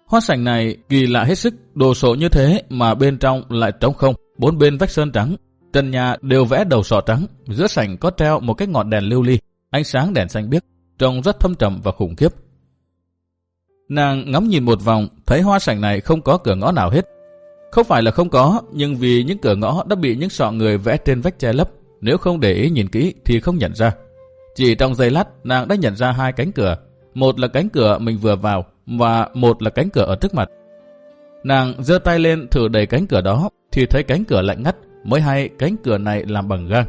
Hoa sảnh này kỳ lạ hết sức, đồ sộ như thế mà bên trong lại trống không, bốn bên vách sơn trắng. Trần nhà đều vẽ đầu sọ trắng, giữa sảnh có treo một cái ngọn đèn lưu ly, ánh sáng đèn xanh biếc, trông rất thâm trầm và khủng khiếp. Nàng ngắm nhìn một vòng, thấy hoa sảnh này không có cửa ngõ nào hết. Không phải là không có, nhưng vì những cửa ngõ đã bị những sọ người vẽ trên vách che lấp, nếu không để ý nhìn kỹ thì không nhận ra. Chỉ trong giây lát, nàng đã nhận ra hai cánh cửa. Một là cánh cửa mình vừa vào và một là cánh cửa ở trước mặt. Nàng giơ tay lên thử đẩy cánh cửa đó thì thấy cánh cửa lạnh ngắt, mới hay cánh cửa này làm bằng gang.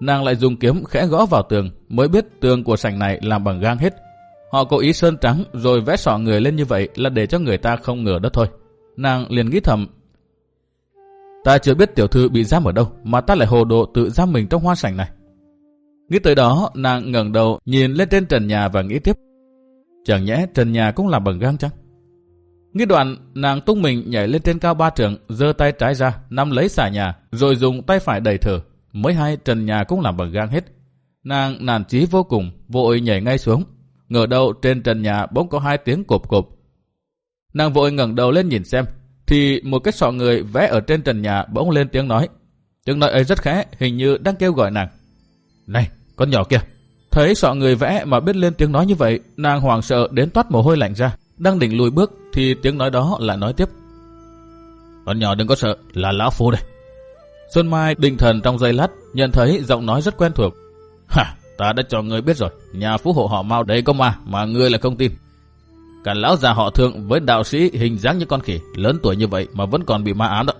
Nàng lại dùng kiếm khẽ gõ vào tường mới biết tường của sảnh này làm bằng gang hết. Họ cố ý sơn trắng rồi vẽ sọ người lên như vậy là để cho người ta không ngờ đó thôi. Nàng liền nghĩ thầm Ta chưa biết tiểu thư bị giam ở đâu mà ta lại hồ đồ tự giam mình trong hoa sảnh này. Nghĩ tới đó, nàng ngẩng đầu nhìn lên trên trần nhà và nghĩ tiếp. Chẳng nhẽ trần nhà cũng làm bằng gang chăng? Nghĩ đoạn, nàng tung mình nhảy lên trên cao ba trường, giơ tay trái ra, nắm lấy xả nhà, rồi dùng tay phải đẩy thở, Mới hai trần nhà cũng làm bằng gang hết. Nàng nản chí vô cùng, vội nhảy ngay xuống. Ngờ đâu trên trần nhà bỗng có hai tiếng cộp cộp. Nàng vội ngẩng đầu lên nhìn xem, thì một cái sọ người vẽ ở trên trần nhà bỗng lên tiếng nói. Tiếng nói ấy rất khẽ, hình như đang kêu gọi nàng. Này, con nhỏ kia. Thấy sọ người vẽ mà biết lên tiếng nói như vậy, nàng hoảng sợ đến toát mồ hôi lạnh ra. Đang định lùi bước thì tiếng nói đó lại nói tiếp. Con nhỏ đừng có sợ, là lão phu đây. Xuân Mai định thần trong giây lát, nhận thấy giọng nói rất quen thuộc. Hả, ta đã cho ngươi biết rồi, nhà phú hộ họ mau đấy có ma, mà ngươi là không tin. Cả lão già họ thượng với đạo sĩ hình dáng như con khỉ, lớn tuổi như vậy mà vẫn còn bị ma ám đó.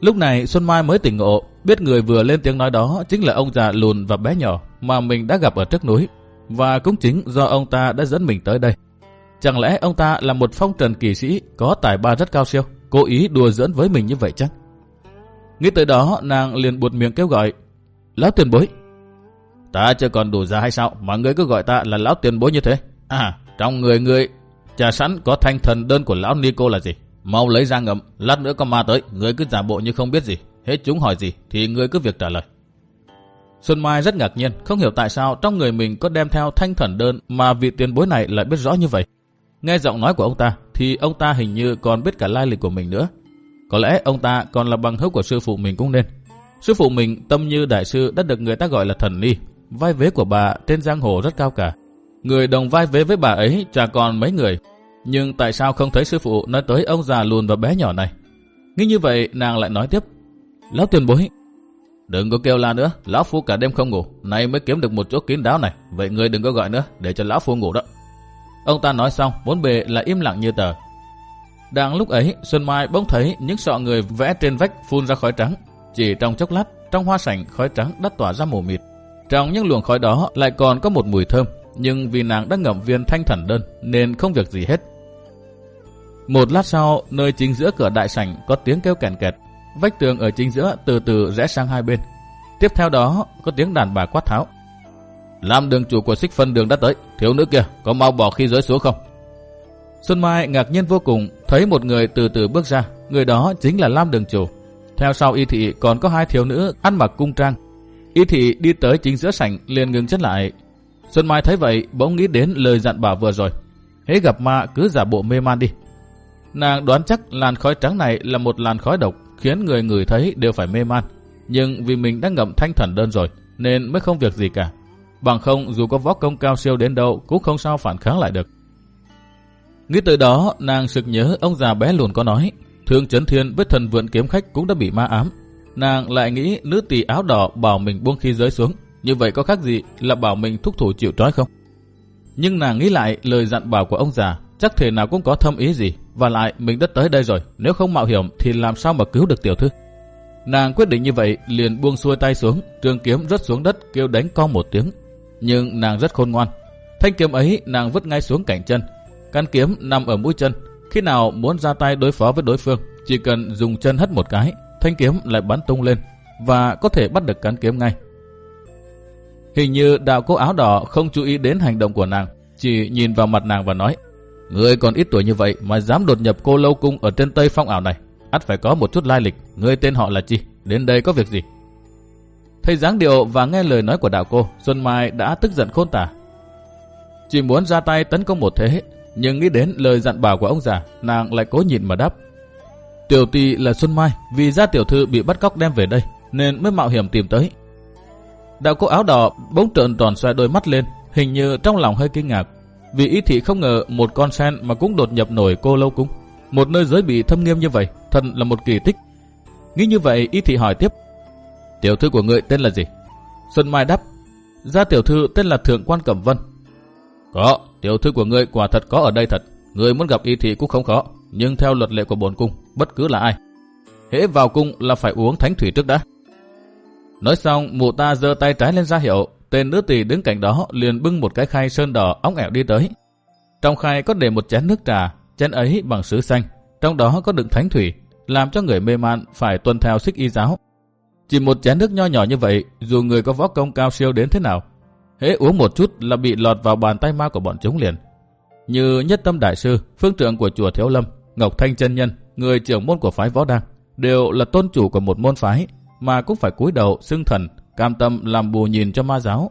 Lúc này Xuân Mai mới tỉnh ngộ, biết người vừa lên tiếng nói đó chính là ông già lùn và bé nhỏ mà mình đã gặp ở trước núi. Và cũng chính do ông ta đã dẫn mình tới đây. Chẳng lẽ ông ta là một phong trần kỳ sĩ có tài ba rất cao siêu, cố ý đùa giỡn với mình như vậy chắc? Nghĩ tới đó nàng liền buột miệng kêu gọi, Lão tiền bối. Ta chưa còn đủ già hay sao mà ngươi cứ gọi ta là lão tiền bối như thế? À, trong người ngươi trà sẵn có thanh thần đơn của lão Nico là gì? Mau lấy ra ngậm, lát nữa có ma tới, người cứ giả bộ như không biết gì. Hết chúng hỏi gì thì người cứ việc trả lời. Xuân Mai rất ngạc nhiên, không hiểu tại sao trong người mình có đem theo thanh thần đơn mà vị tiền bối này lại biết rõ như vậy. Nghe giọng nói của ông ta, thì ông ta hình như còn biết cả lai lịch của mình nữa. Có lẽ ông ta còn là bằng hữu của sư phụ mình cũng nên. Sư phụ mình, tâm như đại sư đã được người ta gọi là thần ni. Vai vế của bà trên giang hồ rất cao cả. Người đồng vai vế với bà ấy chả còn mấy người. Nhưng tại sao không thấy sư phụ nói tới ông già lùn và bé nhỏ này? Nghĩ như vậy, nàng lại nói tiếp. Lão tiền bối, Đừng có kêu la nữa, lão phu cả đêm không ngủ, nay mới kiếm được một chỗ kín đáo này, vậy ngươi đừng có gọi nữa, để cho lão phu ngủ đó. Ông ta nói xong, bốn bề là im lặng như tờ. Đang lúc ấy, Xuân Mai bỗng thấy những sọ người vẽ trên vách phun ra khói trắng. Chỉ trong chốc lát, trong hoa sảnh khói trắng đắt tỏa ra mù mịt. Trong những luồng khói đó lại còn có một mùi thơm, nhưng vì nàng đã ngậm viên thanh thần đơn nên không việc gì hết. Một lát sau, nơi chính giữa cửa đại sảnh có tiếng kêu kèn kẹt, Vách tường ở chính giữa từ từ rẽ sang hai bên. Tiếp theo đó có tiếng đàn bà quát tháo. Lam đường chủ của xích phân đường đã tới. Thiếu nữ kia có mau bỏ khi giới xuống không? Xuân Mai ngạc nhiên vô cùng thấy một người từ từ bước ra. Người đó chính là Lam đường chủ. Theo sau y thị còn có hai thiếu nữ ăn mặc cung trang. Y thị đi tới chính giữa sảnh liền ngừng chân lại. Xuân Mai thấy vậy bỗng nghĩ đến lời dặn bà vừa rồi. Hễ gặp ma cứ giả bộ mê man đi. Nàng đoán chắc làn khói trắng này là một làn khói độc khiến người người thấy đều phải mê man. Nhưng vì mình đã ngậm thanh thần đơn rồi, nên mới không việc gì cả. Bằng không dù có võ công cao siêu đến đâu cũng không sao phản kháng lại được. Nghĩ tới đó, nàng sực nhớ ông già bé lùn có nói, thương chấn thiên với thần vượn kiếm khách cũng đã bị ma ám. Nàng lại nghĩ nữ tỳ áo đỏ bảo mình buông khi giới xuống, như vậy có khác gì là bảo mình thúc thủ chịu trói không? Nhưng nàng nghĩ lại lời dặn bảo của ông già, chắc thể nào cũng có thâm ý gì, và lại mình đã tới đây rồi, nếu không mạo hiểm thì làm sao mà cứu được tiểu thư. Nàng quyết định như vậy, liền buông xuôi tay xuống, trường kiếm rớt xuống đất kêu đánh con một tiếng. Nhưng nàng rất khôn ngoan. Thanh kiếm ấy nàng vứt ngay xuống cạnh chân. Căn kiếm nằm ở mũi chân. Khi nào muốn ra tay đối phó với đối phương, chỉ cần dùng chân hất một cái, thanh kiếm lại bắn tung lên và có thể bắt được cán kiếm ngay. Hình như đạo cô áo đỏ không chú ý đến hành động của nàng, chỉ nhìn vào mặt nàng và nói Ngươi còn ít tuổi như vậy mà dám đột nhập cô lâu cung ở trên Tây Phong ảo này. ắt phải có một chút lai lịch. Ngươi tên họ là chi? Đến đây có việc gì? Thấy dáng điệu và nghe lời nói của đạo cô, Xuân Mai đã tức giận khôn tả. Chỉ muốn ra tay tấn công một thế, nhưng nghĩ đến lời dặn bảo của ông già, nàng lại cố nhịn mà đáp. Tiểu tỷ là Xuân Mai, vì gia tiểu thư bị bắt cóc đem về đây, nên mới mạo hiểm tìm tới. Đạo cô áo đỏ bỗng trợn tròn xoay đôi mắt lên, hình như trong lòng hơi kinh ngạc, vì ý thị không ngờ một con sen mà cũng đột nhập nổi cô lâu cung. Một nơi giới bị thâm nghiêm như vậy, thật là một kỳ tích. Nghĩ như vậy, ý thị hỏi tiếp. Tiểu thư của người tên là gì? Xuân Mai đáp. Gia tiểu thư tên là Thượng quan Cẩm Vân. Có, tiểu thư của người quả thật có ở đây thật. người muốn gặp ý thị cũng không khó. Nhưng theo luật lệ của bổn cung, bất cứ là ai. Hễ vào cung là phải uống thánh thủy trước đã. Nói xong, mụ ta giơ tay trái lên ra hiệu, Tên nữ tỳ đứng cạnh đó liền bưng một cái khay sơn đỏ óng ẻo đi tới. Trong khay có để một chén nước trà, chén ấy bằng sứ xanh, trong đó có đựng thánh thủy, làm cho người mê man phải tuân theo xích y giáo. Chỉ một chén nước nho nhỏ như vậy, dù người có võ công cao siêu đến thế nào, hễ uống một chút là bị lọt vào bàn tay ma của bọn chúng liền. Như Nhất Tâm Đại Sư, phương trưởng của chùa Thiếu Lâm, Ngọc Thanh chân Nhân, người trưởng môn của phái võ đăng, đều là tôn chủ của một môn phái, mà cũng phải cúi đầu xưng thần cam tâm làm bù nhìn cho ma giáo.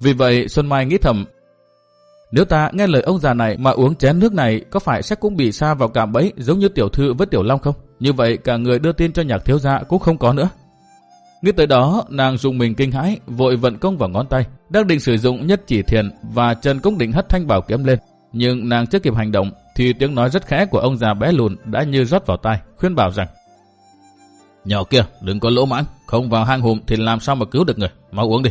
Vì vậy Xuân Mai nghĩ thầm, nếu ta nghe lời ông già này mà uống chén nước này có phải sẽ cũng bị sa vào cạm bẫy giống như tiểu thư với tiểu long không? Như vậy cả người đưa tin cho nhạc thiếu gia cũng không có nữa. Nghĩ tới đó, nàng dùng mình kinh hãi, vội vận công vào ngón tay, đang định sử dụng nhất chỉ thiền và Trần cũng định hất thanh bảo kiếm lên. Nhưng nàng chưa kịp hành động, thì tiếng nói rất khẽ của ông già bé lùn đã như rót vào tai, khuyên bảo rằng Nhỏ kia, đừng có lỗ mãng, không vào hang hùm thì làm sao mà cứu được người, mau uống đi.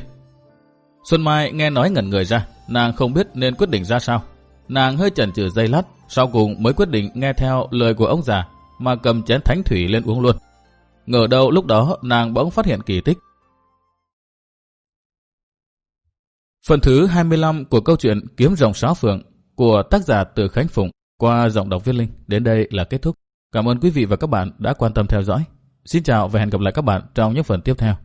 Xuân Mai nghe nói ngẩn người ra, nàng không biết nên quyết định ra sao. Nàng hơi chần chừ dây lát, sau cùng mới quyết định nghe theo lời của ông già, mà cầm chén thánh thủy lên uống luôn. Ngờ đâu lúc đó nàng bỗng phát hiện kỳ tích. Phần thứ 25 của câu chuyện Kiếm rồng sáu phượng của tác giả Từ Khánh Phụng qua giọng đọc viết linh đến đây là kết thúc. Cảm ơn quý vị và các bạn đã quan tâm theo dõi. Xin chào và hẹn gặp lại các bạn trong những phần tiếp theo.